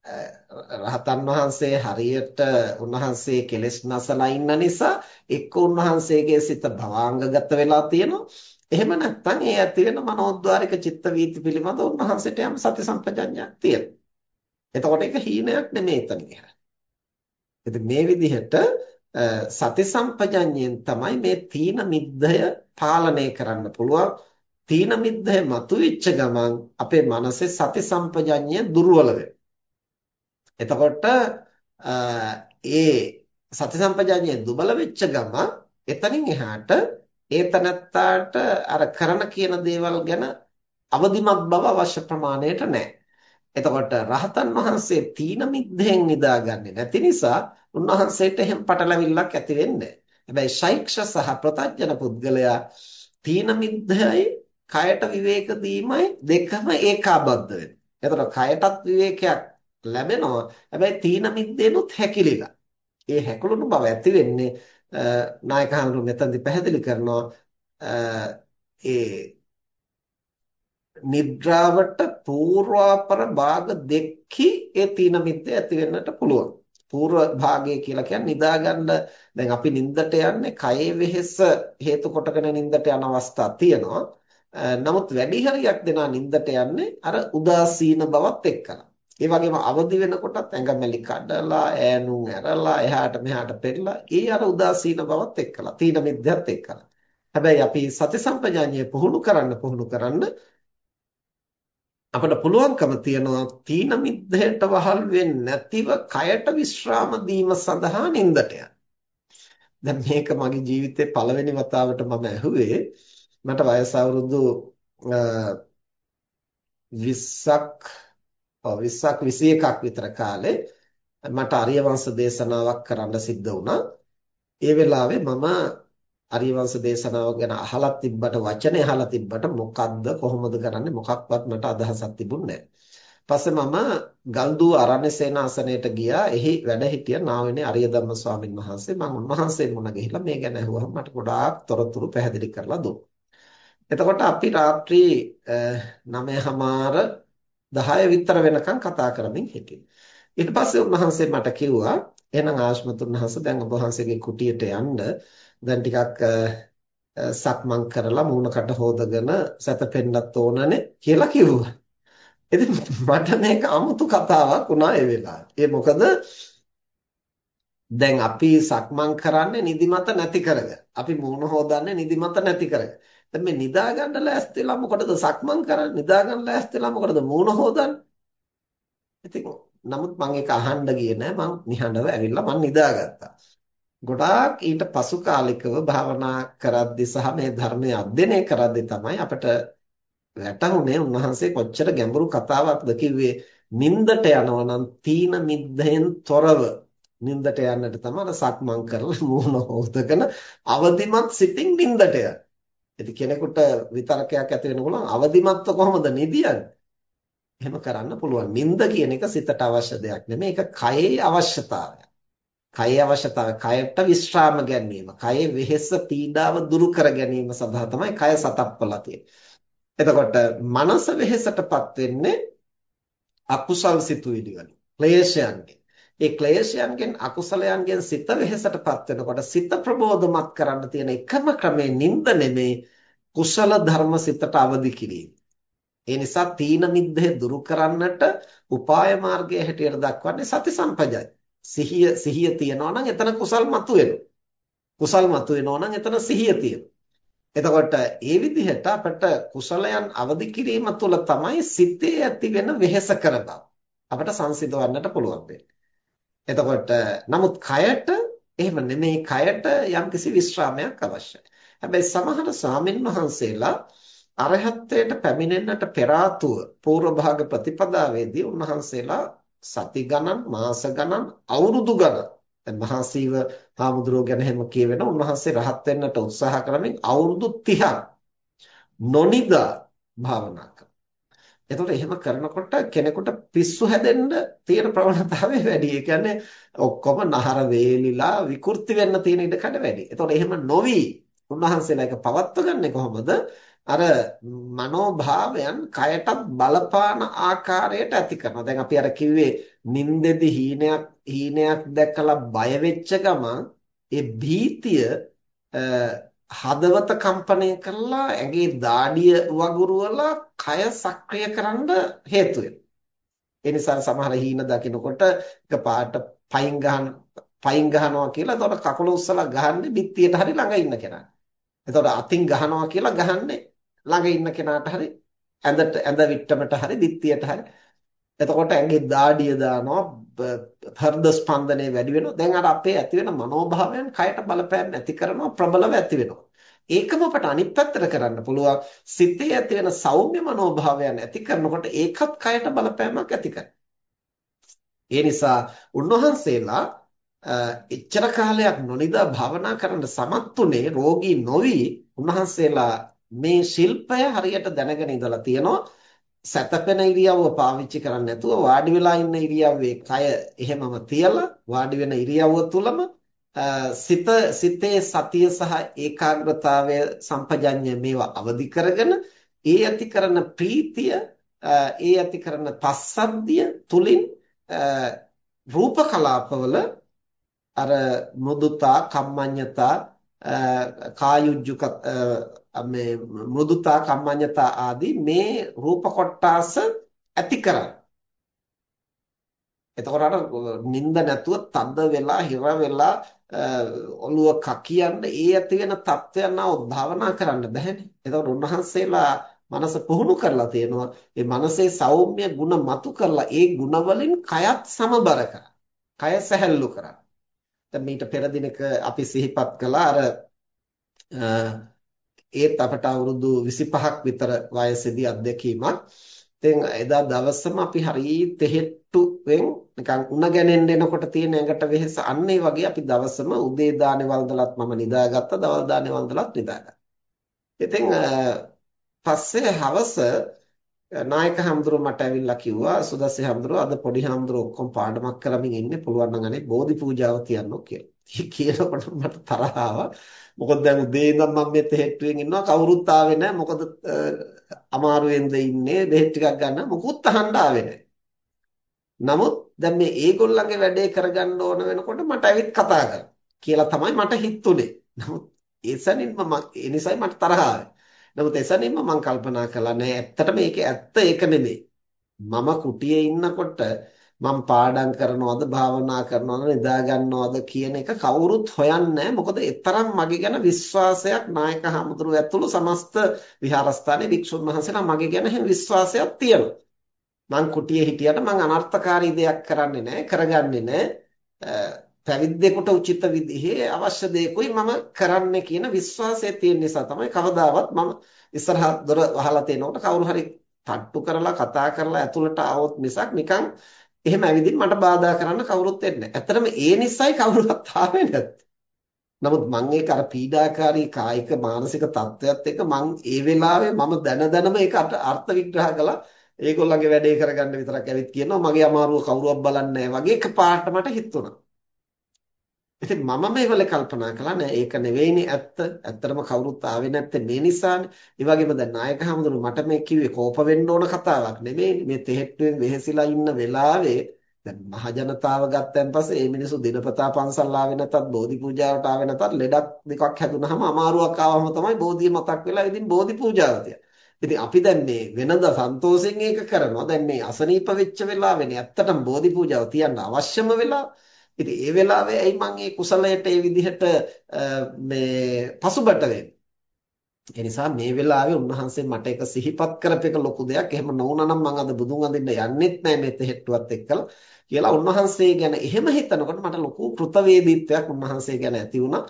රහතන් වහන්සේ හරියට උන්වහන්සේ කෙලෙස් නැසලා ඉන්න නිසා එක්ක උන්වහන්සේගේ සිත භවාංගගත වෙලා තියෙනවා. එහෙම නැත්නම් ඒ ඇති වෙන මනෝද්වාරික චිත්ත වීති පිළිබඳ උන්වහන්සේට යම් සති සම්පජඤ්ඤයක් තියෙනවා. එතකොට ඒක හීනයක් නෙමෙයි එතන ඉතින් මේ විදිහට සති සම්පජඤ්ඤයෙන් තමයි මේ තීන මිද්දය පාලනය කරන්න පුළුවන්. තීන මිද්දය මතුවෙච්ච ගමන් අපේ මනසේ සති සම්පජඤ්ඤය දුර්වල එතකොට ඒ සති සම්පජඤ්ඤය දුබල වෙච්ච ගමන් එතනින් එහාට ඒ තනත්තාට අර කරන කියන දේවල් ගැන අවදිමත් බව අවශ්‍ය ප්‍රමාණයට නැහැ. එතකොට රහතන් වහන්සේ තීන මිද්දෙන් නිදාගන්නේ නැති නිසා උන්වහන්සේට එහෙම පටලවිල්ලක් ඇති වෙන්නේ හැබැයි ශෛක්ෂ සහ ප්‍රතඥ පුද්ගලයා තීන මිද්දයයි කයට විවේක දීමයි දෙකම ඒකාබද්ධ වෙනවා. එතකොට කයටත් විවේකයක් ලැබෙනවා. හැබැයි තීන මිද්දේනොත් හැකිලිලා. ඒ හැකලුණු බව ඇති වෙන්නේ නායකහඳුරු මෙතනදී පැහැදිලි කරනවා ඒ නිද්‍රාවට పూర్වාපර භාග දෙකකි ඒ තීන මිද්ද ඇති වෙන්නට පුළුවන්. పూర్ව භාගය කියලා කියන්නේ නිදා ගන්න දැන් අපි නිින්දට යන්නේ කයේ වෙහෙස හේතු කොටගෙන නිින්දට යන අවස්ථා තියෙනවා. නමුත් වැඩි හරියක් දෙනා නිින්දට යන්නේ අර උදාසීන බවත් එක්කලා. ඒ වගේම අවදි වෙනකොටත් ඇඟමැලි කඩලා ඈනුම් ඇරලා එහාට මෙහාට පෙරලා ඒ අර උදාසීන බවත් එක්කලා තීන මිද්දත් එක්කලා. හැබැයි අපි සති සම්පජාඤ්ඤය පුහුණු කරන්න පුහුණු කරන්න අපිට පුළුවන්කම තියනවා තීන මිද්දයට වහල් වෙන්නේ නැතිව කයට විශ්‍රාම දීම සඳහා නින්දට යන්න. දැන් මේක මගේ ජීවිතේ පළවෙනි වතාවට මම ඇහුවේ මට වයස අවුරුදු 20ක් 20ක් 21ක් විතර කාලේ මට ආර්ය වංශ දේශනාවක් කරන්න සිද්ධ වුණා. ඒ වෙලාවේ මම අරියවංශ දේශනාව ගැන අහලා තිබ්බට වචනේ අහලා තිබ්බට මොකද්ද කොහොමද කරන්නේ මොකක්වත් මට අදහසක් තිබුණේ පස්සේ මම ගල්දුව අරණ්‍ය සේනාසනයට ගියා. එහි වැඩ හිටිය නාවිනේ අරියධම්ම ස්වාමින් වහන්සේ. මම උන්වහන්සේ මුණ ගිහිල්ලා මේ ගැන අහුවම මට ගොඩාක් තොරතුරු පැහැදිලි කරලා දුන්නා. එතකොට අපි රාත්‍රී 9:00මාර 10 විතර වෙනකන් කතා කරමින් හිටියේ. ඊට පස්සේ උන්වහන්සේ මට කිව්වා එහෙනම් ආශ්මතුන් වහන්සේ දැන් ඔබ වහන්සේගේ කුටියට යන්න දැන් ටිකක් සක්මන් කරලා මූණකට හොදගෙන සැතපෙන්නත් ඕනනේ කියලා කිව්වා. ඉතින් මට මේක 아무තු කතාවක් වුණා ඒ වෙලාවේ. ඒ මොකද දැන් අපි සක්මන් කරන්නේ නිදිමත නැති කරගෙන. අපි මූණ හොදන්නේ නිදිමත නැති කරගෙන. දැන් මේ නිදා ගන්න ලෑස්තිලා මොකටද සක්මන් කරන්නේ? නිදා ගන්න ලෑස්තිලා මොකටද මූණ හොදන්නේ? ඉතින් නමුත් මම ඒක අහන්න ගියේ නෑ. මම නිහඬව ඇවිල්ලා මම නිදාගත්තා. ගොඩාක් ඊට පසු කාලිකව භාවනා කරද්දි සහ මේ ධර්මය අධ්‍යයනය කරද්දි තමයි අපට වැටහුනේ උන්වහන්සේ කොච්චර ගැඹුරු කතාවක්ද කිව්වේ නින්දට යනවා නම් තීන මිද්දෙන් තොරව නින්දට යන්නට තමයි සක්මන් කරලා [LAUGHS] මූණ හොදගෙන අවදිමත් සිතින් නින්දට යන. ඉතින් කෙනෙකුට විතරකයක් ඇති වෙනකොට අවදිමත්ව කොහොමද නිදියන්නේ? එහෙම කරන්න පුළුවන්. නින්ද කියන එක සිතට අවශ්‍ය දෙයක් නෙමෙයි. ඒක කයේ අවශ්‍යතාවයක්. කයේ අවශ්‍යතාවය කයට විශ්‍රාම ගැනීම කයේ වෙහෙස පීඩාව දුරු කර ගැනීම සඳහා තමයි කය සතප්පලා තියෙන්නේ. එතකොට මනස වෙහෙසටපත් වෙන්නේ අකුසල් සිතුවිලි වලින් ක්ලේශයන්ගෙන්. ඒ ක්ලේශයන්ගෙන් අකුසලයන්ගෙන් සිත වෙහෙසටපත් වෙනකොට සිත ප්‍රබෝධමත් කරන්න තියෙන එකම ක්‍රමය නිନ୍ଦ නෙමේ කුසල ධර්ම සිතට අවදි කිරීම. ඒ නිසා තීන මිද්දේ දුරු කරන්නට උපාය මාර්ගය හැටියට දක්වන්නේ සති සම්පජාය. සිහිය සිහිය තියනවා නම් එතන කුසල් මතුවෙනවා. කුසල් මතුවෙනවා නම් එතන සිහිය තියෙනවා. එතකොට ඒ විදිහට අපට කුසලයන් අවදි කිරීම තුළ තමයි සිතේ ඇති වෙන වෙහෙස කර බව අපට සංසිඳවන්නට පුළුවන් එතකොට නමුත් කයට එහෙම නෙමෙයි කයට යම්කිසි විශ්‍රාමයක් අවශ්‍යයි. හැබැයි සමහර ස්වාමින් වහන්සේලා අරහත්ත්වයට පැමිණෙන්නට පෙර ආතුව පූර්ව භාග ප්‍රතිපදාවේදී උන්වහන්සේලා සති ගණන් මාස ගණන් අවුරුදු ගණන් දැන් මහා සීව හාමුදුරුවෝ ගැන හැම කියවෙන උන්වහන්සේ රහත් වෙන්නට උත්සාහ කරමින් අවුරුදු 30ක් නොනිදා භාවනා කළා. එතකොට එහෙම කරනකොට කෙනෙකුට පිස්සු හැදෙන්න තියෙන ප්‍රවණතාවය වැඩි. ඒ කියන්නේ ඔක්කොම නහර වේලිලා විකෘති වෙන්න තියෙන ඉඩකඩ වැඩි. එතකොට එහෙම නොවි උන්වහන්සේලා එක පවත්ව ගන්නේ කොහොමද? අර මනෝභාවයන් කයටත් බලපාන ආකාරයට ඇති කරනවා. දැන් අපි අර කිව්වේ නින්දෙදි හීනයක් හීනයක් දැකලා බය වෙච්ච ගමන් ඒ භීතිය හදවත කම්පණය කරලා ඇඟේ දාඩිය වගුරුවලා කය සක්‍රිය කරන්න හේතු ඒ නිසා සමහර හීන දකිනකොට එකපාරට පයින් ගහන පයින් ගහනවා කියලා එතකොට කකුල උස්සලා ගහන්නේ බිත්තියට හරි ළඟ ඉන්න කෙනා. එතකොට අතින් ගහනවා කියලා ගහන්නේ ළඟ ඉන්න කෙනාට හරි ඇඳට ඇඳ විට්ටමට හරි බිත්තියට හරි එතකොට ඇඟේ දාඩිය දානවා හෘද ස්පන්දනය වැඩි වෙනවා. දැන් අර අපේ ඇති වෙන මනෝභාවයන් කයට බලපෑම් ඇති කරනවා ප්‍රබලව ඇති වෙනවා. ඒකම අපට අනිත් පැත්තට කරන්න පුළුවන්. සිතේ ඇති වෙන සෞම්‍ය මනෝභාවයන් ඇති කරනකොට ඒකත් කයට බලපෑමක් ඇති ඒ නිසා උන්වහන්සේලා එච්චර කාලයක් නොනිදා භාවනා කරන්න සමත් උනේ රෝගී නොවි උන්වහන්සේලා මේ ශිල්පය හරියට දැනගෙන ඉඳලා තියෙනවා. සැතපෙන ඉරියව්ව පාවිච්චි කරන්නේ නැතුව වාඩි වෙලා ඉන්න ඉරියව්වේ කය එහෙමම තියලා වාඩි වෙන ඉරියව්ව තුලම සිත සිතේ සතිය සහ ඒකාග්‍රතාවය සම්පජඤ්ඤය මේවා අවදි කරගෙන ඒ ඇති කරන ප්‍රීතිය ඒ ඇති කරන පස්සද්ධිය තුලින් රූප කලාපවල අර මුදුතා කම්මඤ්ඤතා කායුජ්ජුක මේ මෘදුතා කම්මඤ්ඤතා ආදී මේ රූප කොටාස ඇති කරන්නේ. එතකොට අර නිින්ද නැතුව තද වෙලා හිර වෙලා ඔළුව කකියන්න ඒ ඇති වෙන තත්ත්වයන් ආව භාවනා කරන්න බැහැනේ. එතකොට උන්වහන්සේලා මනස පුහුණු කරලා තියෙනවා. ඒ මනසේ සෞම්‍ය ගුණ මතු කරලා ඒ ගුණ වලින් කයත් සමබර කරා. කය සැහැල්ලු කරා. දැන් මීට පෙර දිනක අපි සිහිපත් කළා අර ඒත් අපට අවුරුදු 25ක් විතර වයසේදී අත්දැකීමක්. ඉතින් එදා දවසම අපි හරි තෙහෙට්ටුවෙන් නිකන් උණ ගැනෙන්න එනකොට තියෙන ඇඟට වෙහෙස අන්න ඒ වගේ අපි දවසම උදේ දානේ වන්දලත් මම නිදාගත්තා දවල් දානේ වන්දලත් නිදාගත්තා. ඉතින් පස්සේ හවස නායක හඳුරු මට ඇවිල්ලා කිව්වා සුදස්සි හඳුරු අද පොඩි හඳුරු ඔක්කොම පාඩමක් කරමින් ඉන්නේ පුළුවන් නම් අනේ බෝධි පූජාව තියන්නෝ කියලා. [LAUGHS] කියනකොට මට තරහ ආවා. මොකද දැන් උදේ ඉඳන් මම මේ තෙහෙට්ටුවෙන් ඉන්නවා කවුරුත් ආවේ නැහැ. මොකද අමාරුවෙන්ද ඉන්නේ බෙහෙත් ටිකක් ගන්න මොකුත් අහන්න ආවේ නැහැ. නමුත් දැන් මේ ඒගොල්ලන්ගේ වැඩේ කරගන්න ඕන වෙනකොට මට ඇවිත් කතා කරන්න කියලා තමයි මට හිතුනේ. නමුත් ඒසනින්ම ඒ නිසයි මට තරහ ආවේ. නමුත් එසනින්ම මම කල්පනා කළා නෑ ඇත්තටම ඒක ඇත්ත ඒක නෙමෙයි. මම කුටියේ ඉන්නකොට මම පාඩම් කරනවද භාවනා කරනවද නිදා ගන්නවද කියන එක කවුරුත් හොයන්නේ මොකද ඒ මගේ ගැන විශ්වාසයක් නායක හමුදුරුව ඇතුළු සමස්ත විහාරස්ථානයේ වික්ෂුන් වහන්සේලා මගේ ගැන හැම විශ්වාසයක් තියෙනවා. මං කුටියේ හිටියට මං අනර්ථකාරී දෙයක් කරන්නේ නැහැ කරගන්නේ නැහැ පැවිද්දෙකුට උචිත විදිහේ අවශ්‍ය දේකුයි මම කරන්නේ කියන විශ්වාසය තියෙන නිසා තමයි කවදාවත් මම ඉස්සරහ දොර වහලා තිනකොට කවුරු හරි තට්ටු කරලා කතා කරලා ඇතුළට ආවොත් මිසක් නිකන් එහෙම ඇවිදින් මට බාධා කරන්න කවුරුත් එන්නේ නැහැ. ඇත්තටම ඒ නිසයි කවුරුත් ආවේ නැත්තේ. නමුත් මම ඒක අර පීඩාකාරී කායික මානසික තත්ත්වයක් එක්ක මම ඒ වෙලාවේ මම දැන දැනම ඒක අර්ථ විග්‍රහ කළා. ඒගොල්ලන්ගේ වැඩේ කරගන්න විතරක් ඇවිත් කියනවා මගේ අමාරුව කවුරුවත් බලන්නේ නැහැ වගේ එකපාරට මට හිතුණා. ඉතින් මම මේ වෙලේ කල්පනා කළා නෑ ඒක නෙවෙයිනේ ඇත්ත. ඇත්තටම කවුරුත් ආවේ නැත්තේ මේ නිසානේ. ඒ වගේම දැන් නායක හමුදුරු මට මේ කිව්වේ කෝප වෙන්න ඕන කතාවක් නෙමෙයිනේ. මේ තෙහෙට්ටුවෙන් වෙහෙසිලා ඉන්න වෙලාවේ දැන් මහ ජනතාව ගත්තන් පස්සේ මේ මිනිස්සු දිනපතා පන්සල් ආවේ නැතත් බෝධි පූජාවට ආවේ නැතත් ලෙඩක් දෙකක් හැදුනහම අමාරුවක් ආවම තමයි බෝධිය මතක් වෙලා ඉතින් බෝධි පූජාව ඉතින් අපි දැන් මේ වෙනද සන්තෝෂෙන් ඒක කරනවා. දැන් මේ අසනීප වෙච්ච වෙලාවෙනේ ඇත්තටම බෝධි පූජාව තියන්න අවශ්‍යම වෙලාව. ඉතින් ඒ වෙලාවේ ඇයි මම මේ කුසලයට ඒ විදිහට මේ පසුබට වෙන්නේ? ඒ නිසා මේ වෙලාවේ උන්වහන්සේ මට එක සිහිපත් කරපේක ලොකු දෙයක්. එහෙම නොවුනා නම් මම අද බුදුන් වඳින්න යන්නෙත් නැහැ මේ තෙහෙට්ටුවත් එක්කලා කියලා උන්වහන්සේ ගැන එහෙම හිතනකොට මට ලොකු කෘතවේදීත්වයක් උන්වහන්සේ ගැන ඇති වුණා.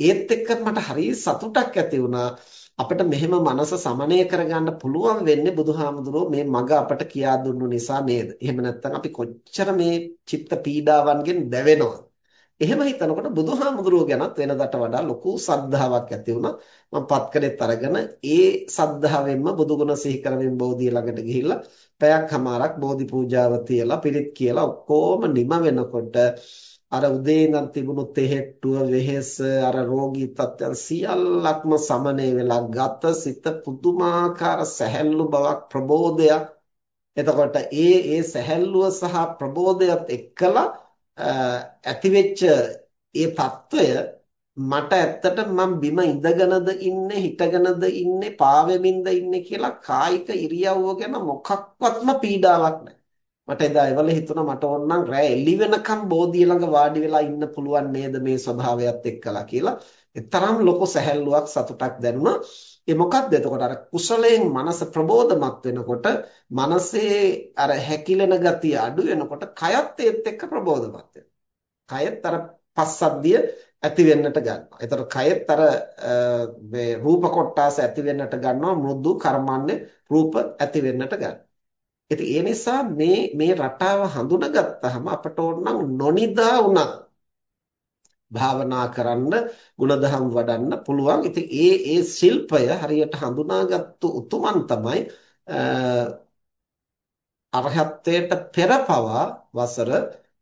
ඒත් එක්ක මට හරිය සතුටක් ඇති වුණා. අපිට මෙහෙම මනස සමනය කරගන්න පුළුවන් වෙන්නේ බුදුහාමුදුරුවෝ මේ මග අපට කියා දුන්නු නිසා නේද? එහෙම නැත්නම් අපි කොච්චර මේ චිත්ත පීඩාවන්ගෙන් දැවෙනවද? එහෙම හිතනකොට බුදුහාමුදුරුවෝ ගැනත් වෙනදට වඩා ලොකු සද්ධාාවක් ඇති වුණා. මම පත්කඩෙත් අරගෙන ඒ සද්ධාවෙන්ම බුදුගුණ සිහි කරමින් බෝධිය ළඟට ගිහිල්ලා පැයක් හමාරක් බෝධි පූජාව තියලා පිරිත් කියලා ඔක්කොම නිම වෙනකොට අර උදේ ඉඳන් තිබුණු තෙහෙට්ටුව වෙහෙස අර රෝගී තත්ත්වයන් සියල්ලක්ම සමනය වෙලා ගත සිත පුදුමාකාර සැහැල්ලු බවක් ප්‍රබෝධයක්. එතකොට ඒ ඒ සැහැල්ලුව සහ ප්‍රබෝධයත් එක්කලා ඇතිවෙච්ච ඒ తত্ত্বය මට ඇත්තට මම බිම ඉඳගෙනද ඉන්නේ හිටගෙනද ඉන්නේ පාවෙමින්ද ඉන්නේ කියලා කායික ඉරියව්ව ගැන මොකක්වත්ම පීඩාවක් නැහැ. මට එදා ඒවල හිතුණා මට ඕනනම් රෑ එළි වෙනකම් බෝධිය ළඟ වාඩි වෙලා ඉන්න පුළුවන් නේද මේ ස්වභාවයත් එක්කලා කියලා. ඒ තරම් ලොකු සැහැල්ලුවක් සතුටක් දැනුණා. ඒ මොකක්ද එතකොට අර කුසලයෙන් මනස ප්‍රබෝධමත් වෙනකොට මනසේ අර හැකිලෙන ගතිය අඩු වෙනකොට කයත් ඒත් එක්ක ප්‍රබෝධමත් වෙනවා. කයත් අර පස්සද්ධිය ඇති වෙන්නට ගන්නවා. එතකොට කයෙත් අර මේ රූප කොටාස ඇති වෙන්නට ගන්නවා මෘදු කර්මන්නේ රූප ඇති වෙන්නට ගන්නවා. ඉතින් ඒ නිසා මේ මේ රටාව හඳුනාගත්තාම අපට ඕනනම් නොනිදා වුණා භාවනා කරන්න, ಗುಣධම් වඩන්න පුළුවන්. ඉතින් ඒ ඒ ශිල්පය හරියට හඳුනාගත්තු උතුමන් තමයි අරහත්ත්වයට පෙර පවා වසර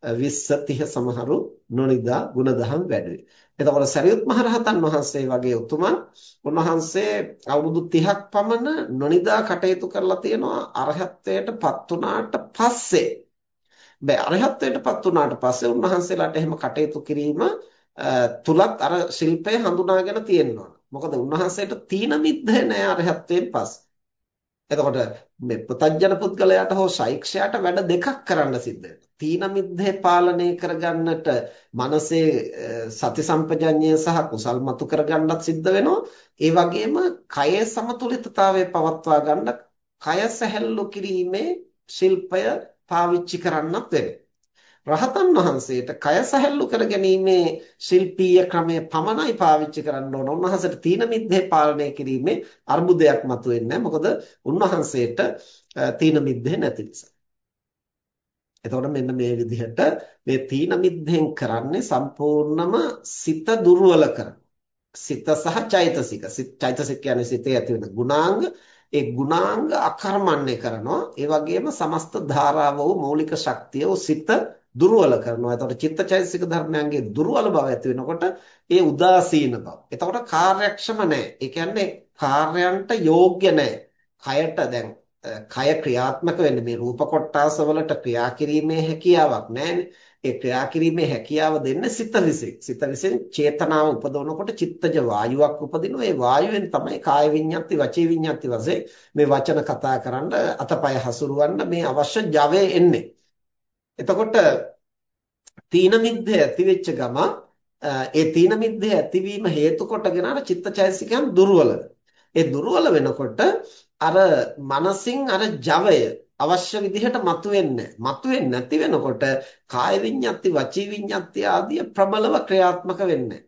20 30 සමහරු නොනිදා ಗುಣධම් වැඩුවේ. එතකොට සරියුත් මහරහතන් වහන්සේ වගේ උතුමන් උන්වහන්සේ අවුරුදු 30ක් පමණ නොනිදා කටයුතු කරලා තියෙනවා අරහත්ත්වයටපත් උනාට පස්සේ. බෑ අරහත්ත්වයටපත් උනාට පස්සේ උන්වහන්සේලාට එහෙම කටයුතු කිරීම තුලත් අර ශිල්පය හඳුනාගෙන තියෙනවා. මොකද උන්වහන්සේට තීන මිද්දේ නෑ අරහත්ත්වයෙන් පස්සේ. එතකොට මේ පුතඥන පුද්ගලයාට හෝ ශෛක්ෂයාට වැඩ දෙකක් කරන්න සිද්ධ වෙනවා. තීන මිද්දේ පාලනය කරගන්නට මනසේ සති සම්පජඤ්ඤය සහ කුසල් මතු කරගන්නත් සිද්ධ වෙනවා. ඒ වගේම කයේ සමතුලිතතාවය පවත්වා ගන්න කය සැහැල්ලු කිරීමේ ශිල්පය පාවිච්චි කරන්නත් වෙනවා. රහතන් වහන්සේට කය සැහැල්ලු කර ගැනීමේ ශිල්පීය ක්‍රමය පමණයි පාවිච්චි කරන්න ඕන. උන්වහන්සේට තීන මිද්දේ පාලනය කිරීමේ අර්බුදයක් මතුවෙන්නේ මොකද උන්වහන්සේට තීන මිද්දේ නැති නිසා. එතකොට මෙන්න මේ විදිහට මේ තීන මිද්දෙන් කරන්නේ සම්පූර්ණම සිත දුර්වල කරන. සිත සහ චෛතසික. චෛතසික කියන්නේ සිතේ ඇති වෙන ගුණාංග ඒ ගුණාංග අකර්මණ්‍ය කරනවා. ඒ වගේම සමස්ත ධාරාව වූ මৌলিক ශක්තිය වූ සිත දුර්වල කරනවා. එතකොට චිත්තචෛතසික ධර්මයන්ගේ දුර්වල බව ඇති වෙනකොට ඒ උදාසීන බව. එතකොට කාර්යක්ෂම නැහැ. ඒ කියන්නේ කාර්යයන්ට යෝග්‍ය නැහැ. කයට දැන් කය ක්‍රියාත්මක වෙන්නේ මේ රූප කොටාස වලට ක්‍රියා කිරීමේ හැකියාවක් නැහැනේ. ඒ ක්‍රියා කිරීමේ හැකියාව දෙන්නේ සිත විසින්. සිත විසින් චේතනාව උපදවනකොට චිත්තජ වායුවක් උපදිනවා. ඒ වායුවෙන් තමයි කාය විඤ්ඤාති වචී විඤ්ඤාති වශයෙන් මේ වචන කතා කරන්න අතපය හසුරවන්න මේ අවශ්‍ය ජවය එන්නේ. එතකොට තීන මිද්දේ ඇති වෙච්ච ගම ඒ තීන මිද්දේ ඇතිවීම හේතු කොටගෙන අර චිත්තචෛසිකයන් දුර්වල ඒ දුර්වල වෙනකොට අර මනසින් අර ජවය අවශ්‍ය විදිහට මතුවෙන්නේ මතුවෙන්නේ නැති වෙනකොට කාය විඤ්ඤාති වචී විඤ්ඤාති ආදී ප්‍රබලව ක්‍රියාත්මක වෙන්නේ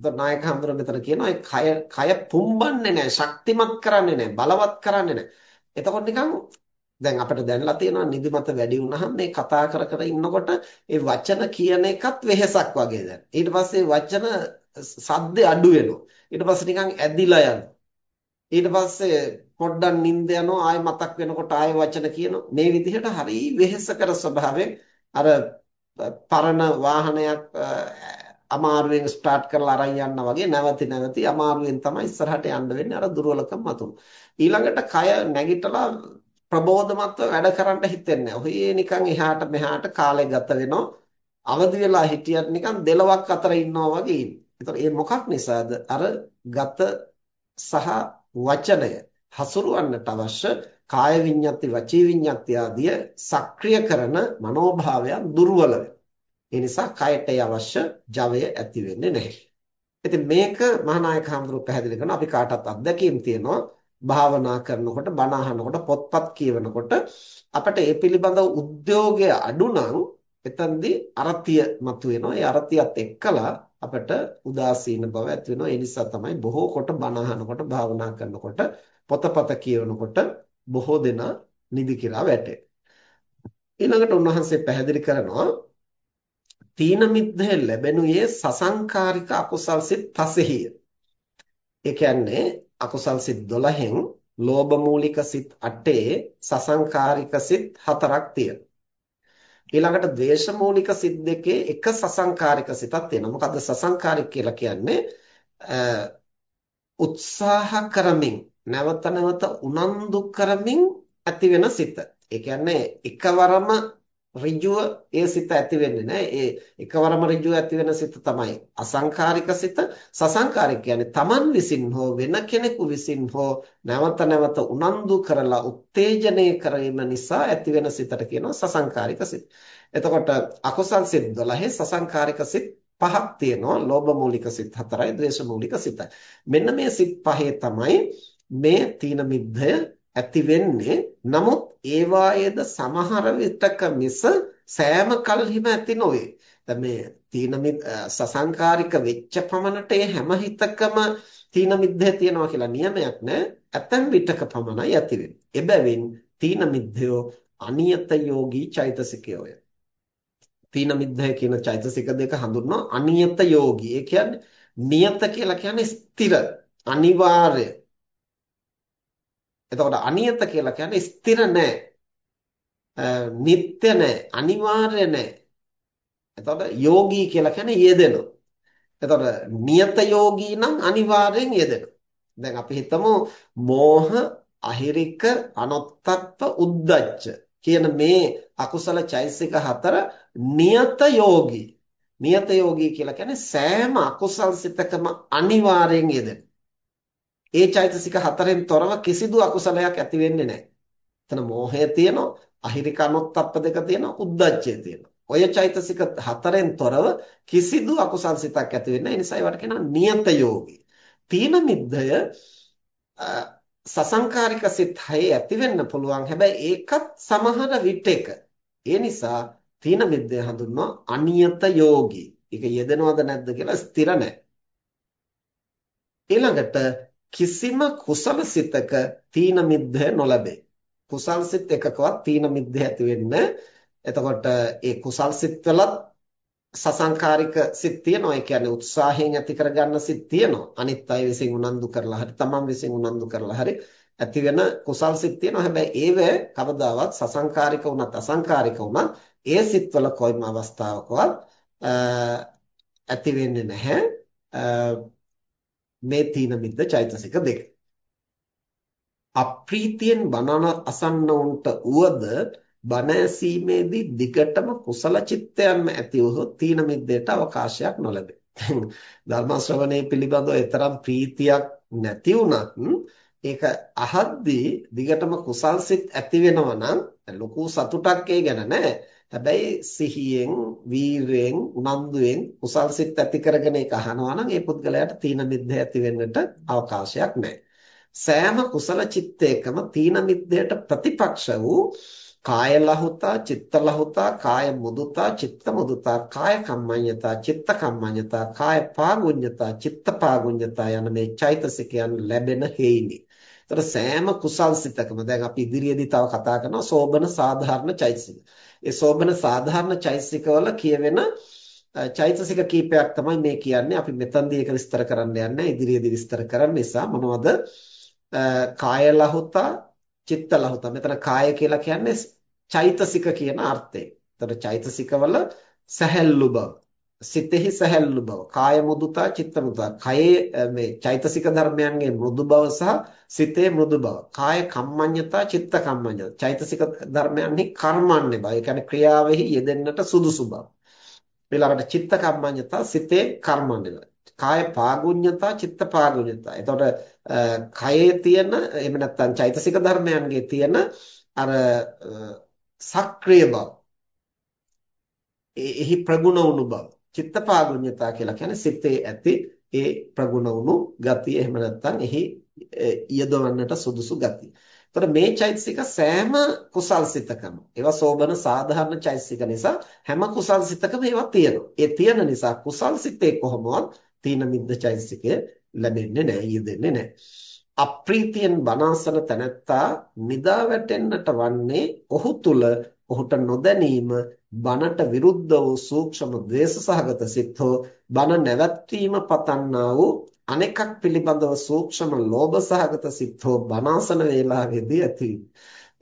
නැහැ. නායක හඳුර මෙතන කියනවා ඒ කය කය පුම්බන්නේ නැහැ, ශක්තිමත් කරන්නේ නැහැ, බලවත් කරන්නේ නැහැ. එතකොට නිකන් දැන් අපිට දැනලා තියෙනවා නිදිමත වැඩි වුණාම මේ කතා කර කර ඉන්නකොට ඒ වචන කියන එකත් වෙහෙසක් වගේ දැන්. ඊට පස්සේ වචන සද්ද අඩු වෙනවා. ඊට පස්සේ නිකන් ඇදිලා යනවා. ඊට පස්සේ පොඩ්ඩක් නිින්ද යනවා ආයෙ මතක් වෙනකොට ආයෙ වචන කියනවා. මේ විදිහට හරි වෙහෙසකර ස්වභාවයෙන් අර පරණ වාහනයක් අමාරුවෙන් ස්ටාර්ට් කරලා අරන් යන්න වගේ නැවති නැවති අමාරුවෙන් තමයි ඉස්සරහට යන්න වෙන්නේ අර දුර්වලකම මතුන. ඊළඟට කය නැගිටලා ප්‍රබෝධමත්ව වැඩ කරන්න හිතෙන්නේ නැහැ. ඔහේ නිකන් එහාට මෙහාට කාලය ගත වෙනවා. අවදි වෙලා හිටියත් නිකන් දෙලොවක් අතර ඉන්නවා වගේ ඉන්නේ. ඒතකොට මේ මොකක් නිසාද? අර ගත සහ වචනය හසුරවන්නට අවශ්‍ය කාය විඤ්ඤාති වචී විඤ්ඤාති ආදිය සක්‍රිය කරන මනෝභාවයන් දුර්වල ඒ නිසා කයට අවශ්‍ය ජවය ඇති වෙන්නේ නැහැ. ඉතින් මේක මහානායක හඳුරු පැහැදිලි කරන අපි කාටත් අත්දැකීම් තියෙනවා. භාවනා කරනකොට බණ අහනකොට පොත්පත් කියවනකොට අපිට ඒ පිළිබඳව උද්‍යෝගය අඩු නම් එතනදී අරතිය මතුවෙනවා. ඒ අරතියත් එක්කලා අපිට උදාසීන බව ඇති වෙනවා. ඒ නිසා තමයි බොහෝ කොට බණ අහනකොට භාවනා කරනකොට පොතපත කියවනකොට බොහෝ දෙනා නිදි කියලා වැටේ. ඊළඟට උන්වහන්සේ පැහැදිලි කරනවා තීන මිද්දය ලැබෙනුයේ සසංකාරික අකුසල් සිත් පසෙහිය. ඒ කියන්නේ අකුසල් සිත් 12න් ලෝභ මූලික සිත් 8 සසංකාරික සිත් 4ක් තියෙනවා. ඊළඟට ද්වේෂ මූලික සිත් දෙකේ එක සසංකාරික සිතක් තියෙනවා. මොකද්ද සසංකාරික කියලා කියන්නේ? උත්සාහ කරමින් නැවත නැවත උනන්දු කරමින් ඇති වෙන සිත. ඒ කියන්නේ එකවරම ඍජුව ඒ සිත ඇති වෙන්නේ නැහැ. ඒ එකවරම ඍජුව ඇති වෙන සිත තමයි අසංකාරික සිත. සසංකාරික කියන්නේ Taman විසින් හෝ වෙන කෙනෙකු විසින් හෝ නැවත නැවත උනන්දු කරලා උත්තේජනය කිරීම නිසා ඇති වෙන සිතට කියනවා සසංකාරික සිත. එතකොට අකුසල් සිත් 12 සසංකාරික සිත් පහක් තියෙනවා. ලෝභ මූලික සිත් 4යි, ද්වේෂ මූලික සිතයි. මෙන්න මේ සිත් පහේ තමයි මේ තීන මිද්ධය ඇති වෙන්නේ නමුත් ඒවායේද සමහර විටක මිස සෑම කල්හිම ඇති නොවේ. දැන් මේ තීන සසංකාරික වෙච්ච පමණට ඒ හැම හිතකම තීන මිද්දේ තියනවා කියලා නියමයක් නැහැ. ඇතැම් විටක පමණයි ඇති වෙන්නේ. එබැවින් තීන මිද්දයෝ අනියත යෝගී චෛතසිකයෝය. තීන මිද්දය කියන චෛතසික දෙක හඳුන්වනවා අනියත යෝගී. ඒ කියන්නේ නියත කියලා කියන්නේ ස්ථිර, අනිවාර්ය, එතකොට අනියත කියලා කියන්නේ ස්ථිර නැහැ. නිත්‍ය නැහැ, අනිවාර්ය නැහැ. එතකොට යෝගී කියලා කියන්නේ යෙදෙනවා. එතකොට නියත යෝගී නම් අනිවාර්යෙන් යෙදෙනවා. දැන් අපි හිතමු මෝහ, අහිරික, අනොත්තප්ප, උද්දච්ච කියන මේ අකුසල චෛසික හතර නියත යෝගී. නියත යෝගී කියලා කියන්නේ සෑම අකුසල් සිතකම අනිවාර්යෙන් යෙදෙන. ඒ චෛතසික හතරෙන් තොරව කිසිදු අකුසලයක් ඇති වෙන්නේ නැහැ. එතන මෝහය තියෙනවා, අහිරිකනොත්ප්ප දෙක තියෙනවා, උද්දච්චය තියෙනවා. ඔය චෛතසික හතරෙන් තොරව කිසිදු අකුසල් සිතක් ඇති වෙන්නේ නැහැ. ඒ නිසා ඒවට කියනවා නියත යෝගී. තීන මිද්දය සසංකාරික සිත් හයේ ඇති වෙන්න පුළුවන්. හැබැයි ඒකත් සමහර විටක. ඒ නිසා තීන මිද්දය හඳුන්වනවා අනියත යෝගී. ඒක යෙදෙනවද නැද්ද කියලා ස්ථිර නැහැ. ඊළඟට කිසිම කුසල සිතක තීන මිද්දය නොලැබේ. කුසල් සිත් එකකවත් තීන මිද්දය ඇති වෙන්නේ එතකොට ඒ කුසල් සිත්වලත් සසංකාරික සිත් තියෙනවා. ඒ කියන්නේ උත්සාහයෙන් ඇති කරගන්න සිත් තියෙනවා. අනිත් අය විසින් උනන්දු කරලා හරි තමන් විසින් උනන්දු කරලා හරි ඇති වෙන කුසල් සිත් තියෙනවා. හැබැයි ඒව කවදාවත් සසංකාරික වුණත් අසංකාරික වුණත් ඒ සිත්වල කොයිම අවස්ථාවකවත් ඇති වෙන්නේ නැහැ. මේ තීන මිද්ද චෛතසික දෙක. අප්‍රීතියෙන් බණ අසන්න උන්ට උවද බණ ඇසීමේදී දිගටම කුසල චිත්තයන්ම ඇති වූ තීන මිද්දේට අවකාශයක් නොලැබේ. ධර්ම ශ්‍රවණයේ පිළිබඳව තරම් ප්‍රීතියක් නැති වුණත් ඒක අහද්දී දිගටම කුසල් සිත් ඇති වෙනවා නම් ලොකු සතුටක් ඒ ගැන නැහැ. හැබැයි සිහියෙන්, වීරයෙන්, උනන්දුවෙන් කුසල් සිත් ඇති කරගෙන ඒක අහනවා නම් ඒ පුද්ගලයාට තීන මිද්ද ඇති වෙන්නට අවකාශයක් නැහැ. සෑම කුසල චිත්තයකම තීන මිද්දයට ප්‍රතිපක්ෂ වූ කාය ලහුතා, චිත්ත ලහුතා, කාය මුදුතා, චිත්ත මුදුතා, කාය කම්මඤ්ඤතා, චිත්ත කම්මඤ්ඤතා, කාය පාගුඤ්ඤතා, චිත්ත පාගුඤ්ඤතා යන මේ චෛතසිකයන් ලැබෙන හේිනි. ඒතර සෑම කුසල් සිතකම දැන් අපි ඉදිරියේදී තව කතා කරනවා සෝබන සාධාරණ චෛතසික. ඒ සෝබන සාධාරණ චෛතසිකවල කියවෙන චෛතසික කීපයක් තමයි මේ කියන්නේ. අපි මෙතනදී ඒක විස්තර කරන්න යන්නේ ඉදිරියේදී විස්තර කරන්න නිසා මොනවද? කාය ලහුතා, චිත්ත ලහුතා. මෙතන කාය කියලා කියන්නේ චෛතසික කියන අර්ථය. එතකොට චෛතසිකවල සැහැල්ලු බව, සිතෙහි සැහැල්ලු බව, කාය මුදුතා, චිත්ත මුදුතා. කයේ මේ චෛතසික ධර්මයන්ගේ මෘදු බව සහ සිතේ මෘදු බව. කාය කම්මඤ්ඤතා, චිත්ත කම්මඤ්ඤතා. චෛතසික ධර්මයන්හි කර්මන්නේ බව. ඒ කියන්නේ ක්‍රියාවෙහි යෙදෙන්නට සුදුසු බව. ඊළඟට චිත්ත කම්මඤ්ඤතා, සිතේ කර්මන්නේ බව. කාය පාගුඤ්ඤතා, චිත්ත පාගුඤ්ඤතා. එතකොට කයේ තියෙන එහෙම නැත්නම් චෛතසික ධර්මයන්ගේ තියෙන අර සක්‍රිය බව. එහි ප්‍රගුණ වුණු බව. චිත්තපාගුඤ්ඤතා කියලා කියන්නේ සිතේ ඇති ඒ ප්‍රගුණ වුණු ගතිය එහෙම නැත්නම් එහි යෙදවන්නට සුදුසු ගතිය. එතකොට මේ චෛතසික සෑම කුසල් සිතකම ඒවා සෝබන සාධාරණ චෛතසික නිසා හැම කුසල් සිතකම ඒවා තියෙනවා. ඒ තියෙන නිසා කුසල් සිතේ කොහොමවත් තීන මිද්ද චෛතසිකය ලැබෙන්නේ නැහැ, යෙදෙන්නේ නැහැ. අප්‍රීතියෙන් බනසන තැනැත්තා නිදා වැටෙන්නට වන්නේ ඔහු තුල ඔහුට නොදැනීම බනට විරුද්ධ වූ සූක්ෂම ද්වේෂ සහගත සිත් හෝ බන නැවැත්වීම පතන්නා වූ අනෙකක් පිළිබඳව සූක්ෂම ලෝභ සහගත සිත් හෝ බනාසන වේලාවේදී ඇතිවීම.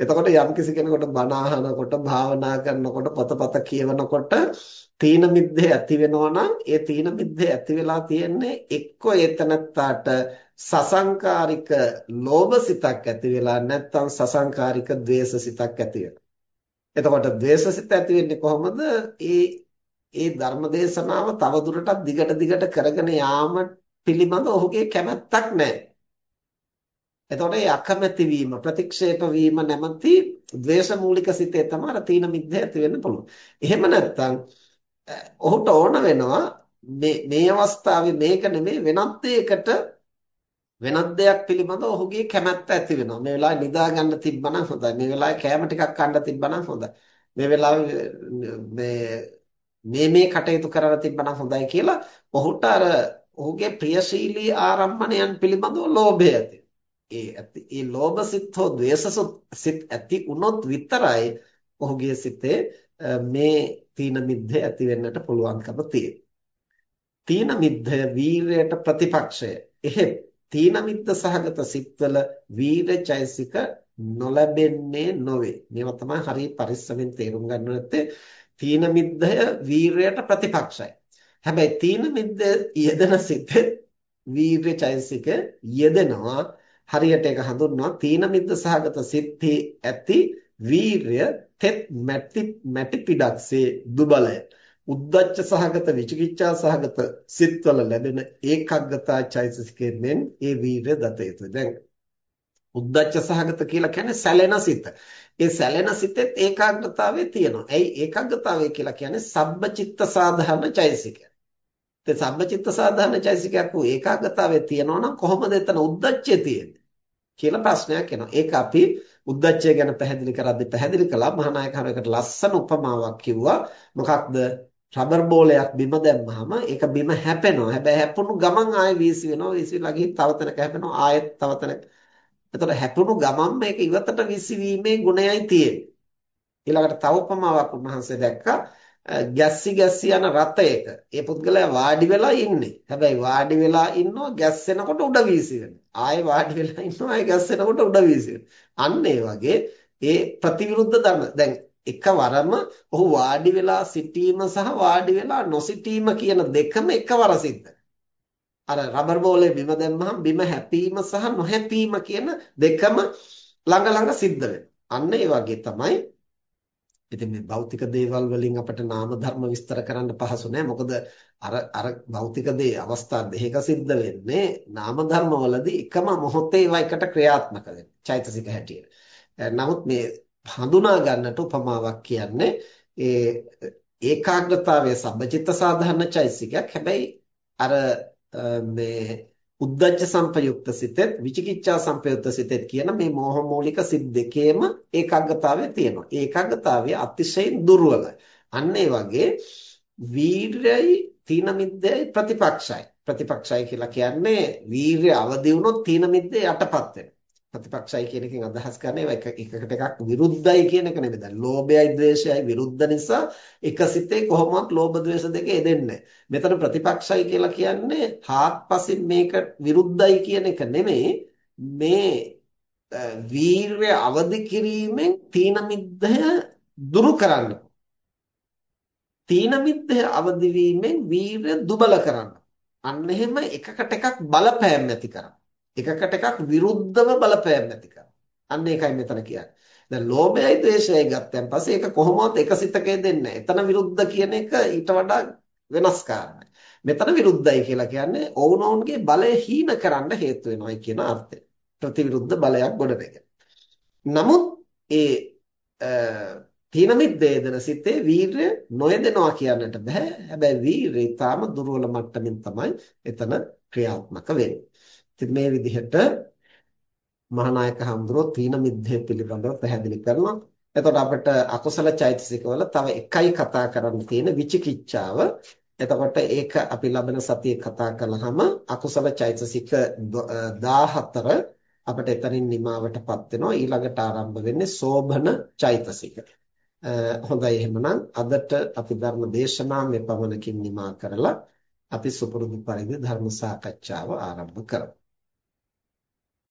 එතකොට යම් කිසි කෙනෙකුට බණ අහනකොට භාවනා කරනකොට පොතපත කියවනකොට තීන මිද්දේ ඇති වෙනවා නම් ඒ තීන මිද්දේ ඇති වෙලා තියෙන්නේ එක්ක ඒතනත්තාට සසංකාරික ලෝභ සිතක් ඇති වෙලා නැත්නම් සසංකාරික ද්වේෂ සිතක් ඇති වෙනවා. එතකොට ද්වේෂසිත ඇති වෙන්නේ කොහොමද? ඒ ඒ ධර්මදේශනාව තවදුරටත් දිගට දිගට කරගෙන යාම පිළිබඳ ඔහුගේ කැමැත්තක් නැහැ. එතකොට ඒ අකමැති වීම ප්‍රතික්ෂේප වීම නැමැති ද්වේෂ මූලික සිතේ තමයි තීන මිද්ද ඇති වෙන්න පුළුවන්. එහෙම නැත්නම් ඔහුට ඕන වෙනවා මේ මේ අවස්ථාවේ මේක නෙමෙයි වෙනත් දෙයකට වෙනත් දෙයක් පිළිබඳව ඔහුගේ කැමැත්ත ඇති වෙනවා. මේ වෙලාවේ නිදා ගන්න තිබ්බනම් හොඳයි. මේ වෙලාවේ කෑම ටිකක් කන්න තිබ්බනම් හොඳයි. මේ වෙලාවේ මේ මේ මේ කටයුතු කරලා තිබ්බනම් හොඳයි කියලා ඔහුට අර ඔහුගේ ප්‍රියශීලී ආරම්මණයන් පිළිබඳව ලෝභය ඇති. ඒ ඇති ඒ ලෝභ සිත් හෝ ද්වේෂ සිත් ඇති වුණොත් විතරයි ඔහුගේ සිතේ මේ තීන මිද්ද ඇති වෙන්නට පුළුවන්කම තියෙන්නේ. තීන මිද්දය වීරයට ප්‍රතිපක්ෂය. එහෙත් තීන මිද්ද සහගත සිත්වල වීරචෛසික නොලැබෙන්නේ නොවේ. මේවා තමයි හරිය පරිස්සමෙන් තේරුම් ගන්න නැත්තේ. තීන මිද්දය වීරයට ප්‍රතිපක්ෂයි. හැබැයි තීන මිද්ද යෙදෙන සිත වීරචෛසික යෙදෙනවා. හරියට ඒක හඳුන්වනවා තීන මිද්ද සහගත සිත්හි ඇති වීරය තෙත් මැටි මැටි පිටක්සේ දුබලය. උද්දච්ච සහගත විචිකිච්ඡා සහගත සිත්වල ලැබෙන ඒකග්ගතා චෛතසිකයෙන් ඒ වීරය දත යුතුයි. දැන් උද්දච්ච සහගත කියලා කියන්නේ සැලෙන සිත. ඒ සැලෙන සිතෙත් ඒකාග්‍රතාවය තියෙනවා. ඇයි ඒකාග්‍රතාවය කියලා කියන්නේ සබ්බචිත්ත සාධාරණ චෛතසිකය. ඒ සබ්බචිත්ත සාධාරණ චෛතසිකයක් වූ ඒකාග්‍රතාවය තියෙනවා නම් කොහොමද එතන උද්දච්චය තියෙන්නේ? කියලා ප්‍රශ්නයක් එනවා. ඒක අපි උද්දච්චය ගැන පැහැදිලි කරද්දී පැහැදිලි කළා මහානායක හරකට ලස්සන උපමාවක් කිව්වා. මොකක්ද? රබර් බෝලයක් බිම දැම්මහම ඒක බිම හැපෙනවා. හැබැයි හැපුණු ගමන් ආයෙ වීසි වෙනවා. වීසිලා ගිහින් තව තැනක හැපෙනවා. ආයෙත් තව තැනක. එතකොට හැපුණු ගමන් මේක ඉවතට විසිවීමේ ගුණයයි තියෙන්නේ. ඊළඟට තව උපමාවක් උන්වහන්සේ දැක්කා. ගැස්සි ගැස්සි යන රථයක ඒ පුද්ගලයා වාඩි වෙලා ඉන්නේ. හැබැයි වාඩි වෙලා ඉන්නවා ගැස්සෙනකොට උඩ වීසි වෙනවා. ආයෙ වාඩි වෙලා ඉන්නවා ආයෙ ගැස්සෙනකොට උඩ වීසි වෙනවා. අන්න ඒ වගේ ඒ ප්‍රතිවිරුද්ධ ධර්ම. දැන් එකවරම ඔහු වාඩි වෙලා සිටීම සහ වාඩි වෙලා නොසිටීම කියන දෙකම එකවර සිද්ධ. අර රබර් බෝලේ බිම දැම්මහම බිම හැපීම සහ නොහැපීම කියන දෙකම ළඟ ළඟ සිද්ධ වෙනවා. අන්න ඒ වගේ තමයි ඉතින් මේ භෞතික දේවල් වලින් අපිට නාම ධර්ම විස්තර කරන්න පහසු නෑ. මොකද අර අර භෞතික දේ අවස්ථා දෙකක සිද්ධ වෙන්නේ නාම ධර්ම වලදී එකම මොහොතේ ඒවා එකට ක්‍රියාත්මක වෙන්නේ. චෛතසික හැටියට. නමුත් මේ හඳුනා ගන්නට උපමාවක් කියන්නේ ඒ ඒකාග්‍රතාවය සම්බචිත්ත සාධාරණ චෛතසිකයක්. හැබැයි අර මේ උද්දච්ච සංපයුක්ත සිතෙත් විචිකිච්ඡා සංපයුක්ත සිතෙත් කියන මේ මෝහ මූලික සිත් දෙකේම ඒකාග්‍රතාවය තියෙනවා. ඒකාග්‍රතාවය අතිශයින් දුර්වලයි. අන්න ඒ වගේ වීරයයි තීන මිද්දයයි ප්‍රතිපක්ෂයි. ප්‍රතිපක්ෂයි කියලා කියන්නේ වීරය අවදි වුණොත් තීන මිද්දේ යටපත් වෙනවා. ප්‍රතිපක්ෂයි කියන එකෙන් අදහස් කරන්නේ ඒක එකකට එකක් විරුද්ධයි කියන එක නෙමෙයි. දැන් ලෝභයයි ද්වේෂයයි විරුද්ධ නිසා එක සිතේ කොහොමවත් ලෝභ ද්වේෂ දෙක එදෙන්නේ මෙතන ප්‍රතිපක්ෂයි කියලා කියන්නේ හාත්පසින් මේක විරුද්ධයි කියන එක නෙමෙයි. මේ වීරය අවදි කිරීමෙන් තීන මිද්දය දුරු කරන්න. තීන මිද්දය අවදි වීමෙන් වීරය දුබල කරන්න. අන්න එහෙම එකකට එකක් බලපෑම් නැති කරන්න. එකකට එකක් විරුද්ධව බලපෑම් නැති කරනවා. අන්න ඒකයි මෙතන කියන්නේ. දැන් ලෝභයයි ද්වේෂයයි ගත්තන් පස්සේ ඒක කොහොමවත් එකසිතකේ දෙන්නේ එතන විරුද්ධ කියන එක ඊට වඩා වෙනස් කාරණයක්. මෙතන විරුද්ධයි කියලා කියන්නේ ඔවුනොවුන්ගේ බලය හීන කරන්න හේතු වෙනවයි කියන අර්ථය. ප්‍රතිවිරුද්ධ බලයක් ගොඩනගෙන. නමුත් ඒ තීන මිද්දේදන සිතේ වීරය නොයදෙනවා කියන්නට බෑ. හැබැයි වීරය ඊටාම දුර්වල මට්ටමින් තමයි එතන ක්‍රියාත්මක වෙන්නේ. ඉතින් මේ විදිහට මහානායක හඳුරෝ තීන මිද්දේ පිළිබඳව පැහැදිලි කරනවා. එතකොට අපිට අකුසල චෛතසිකවල තව එකයි කතා කරන්න තියෙන විචිකිච්ඡාව. එතකොට ඒක අපි ලබන සතියේ කතා කළාම අකුසල චෛතසික 14 අපිට එතනින් නිමාවටපත් වෙනවා. ඊළඟට ආරම්භ වෙන්නේ සෝභන චෛතසික. හොඳයි එහෙමනම් අදට අපි ධර්ම දේශනාව මේ පමණකින් නිමා කරලා අපි සුපුරුදු පරිදි ධර්ම සාකච්ඡාව ආරම්භ කරමු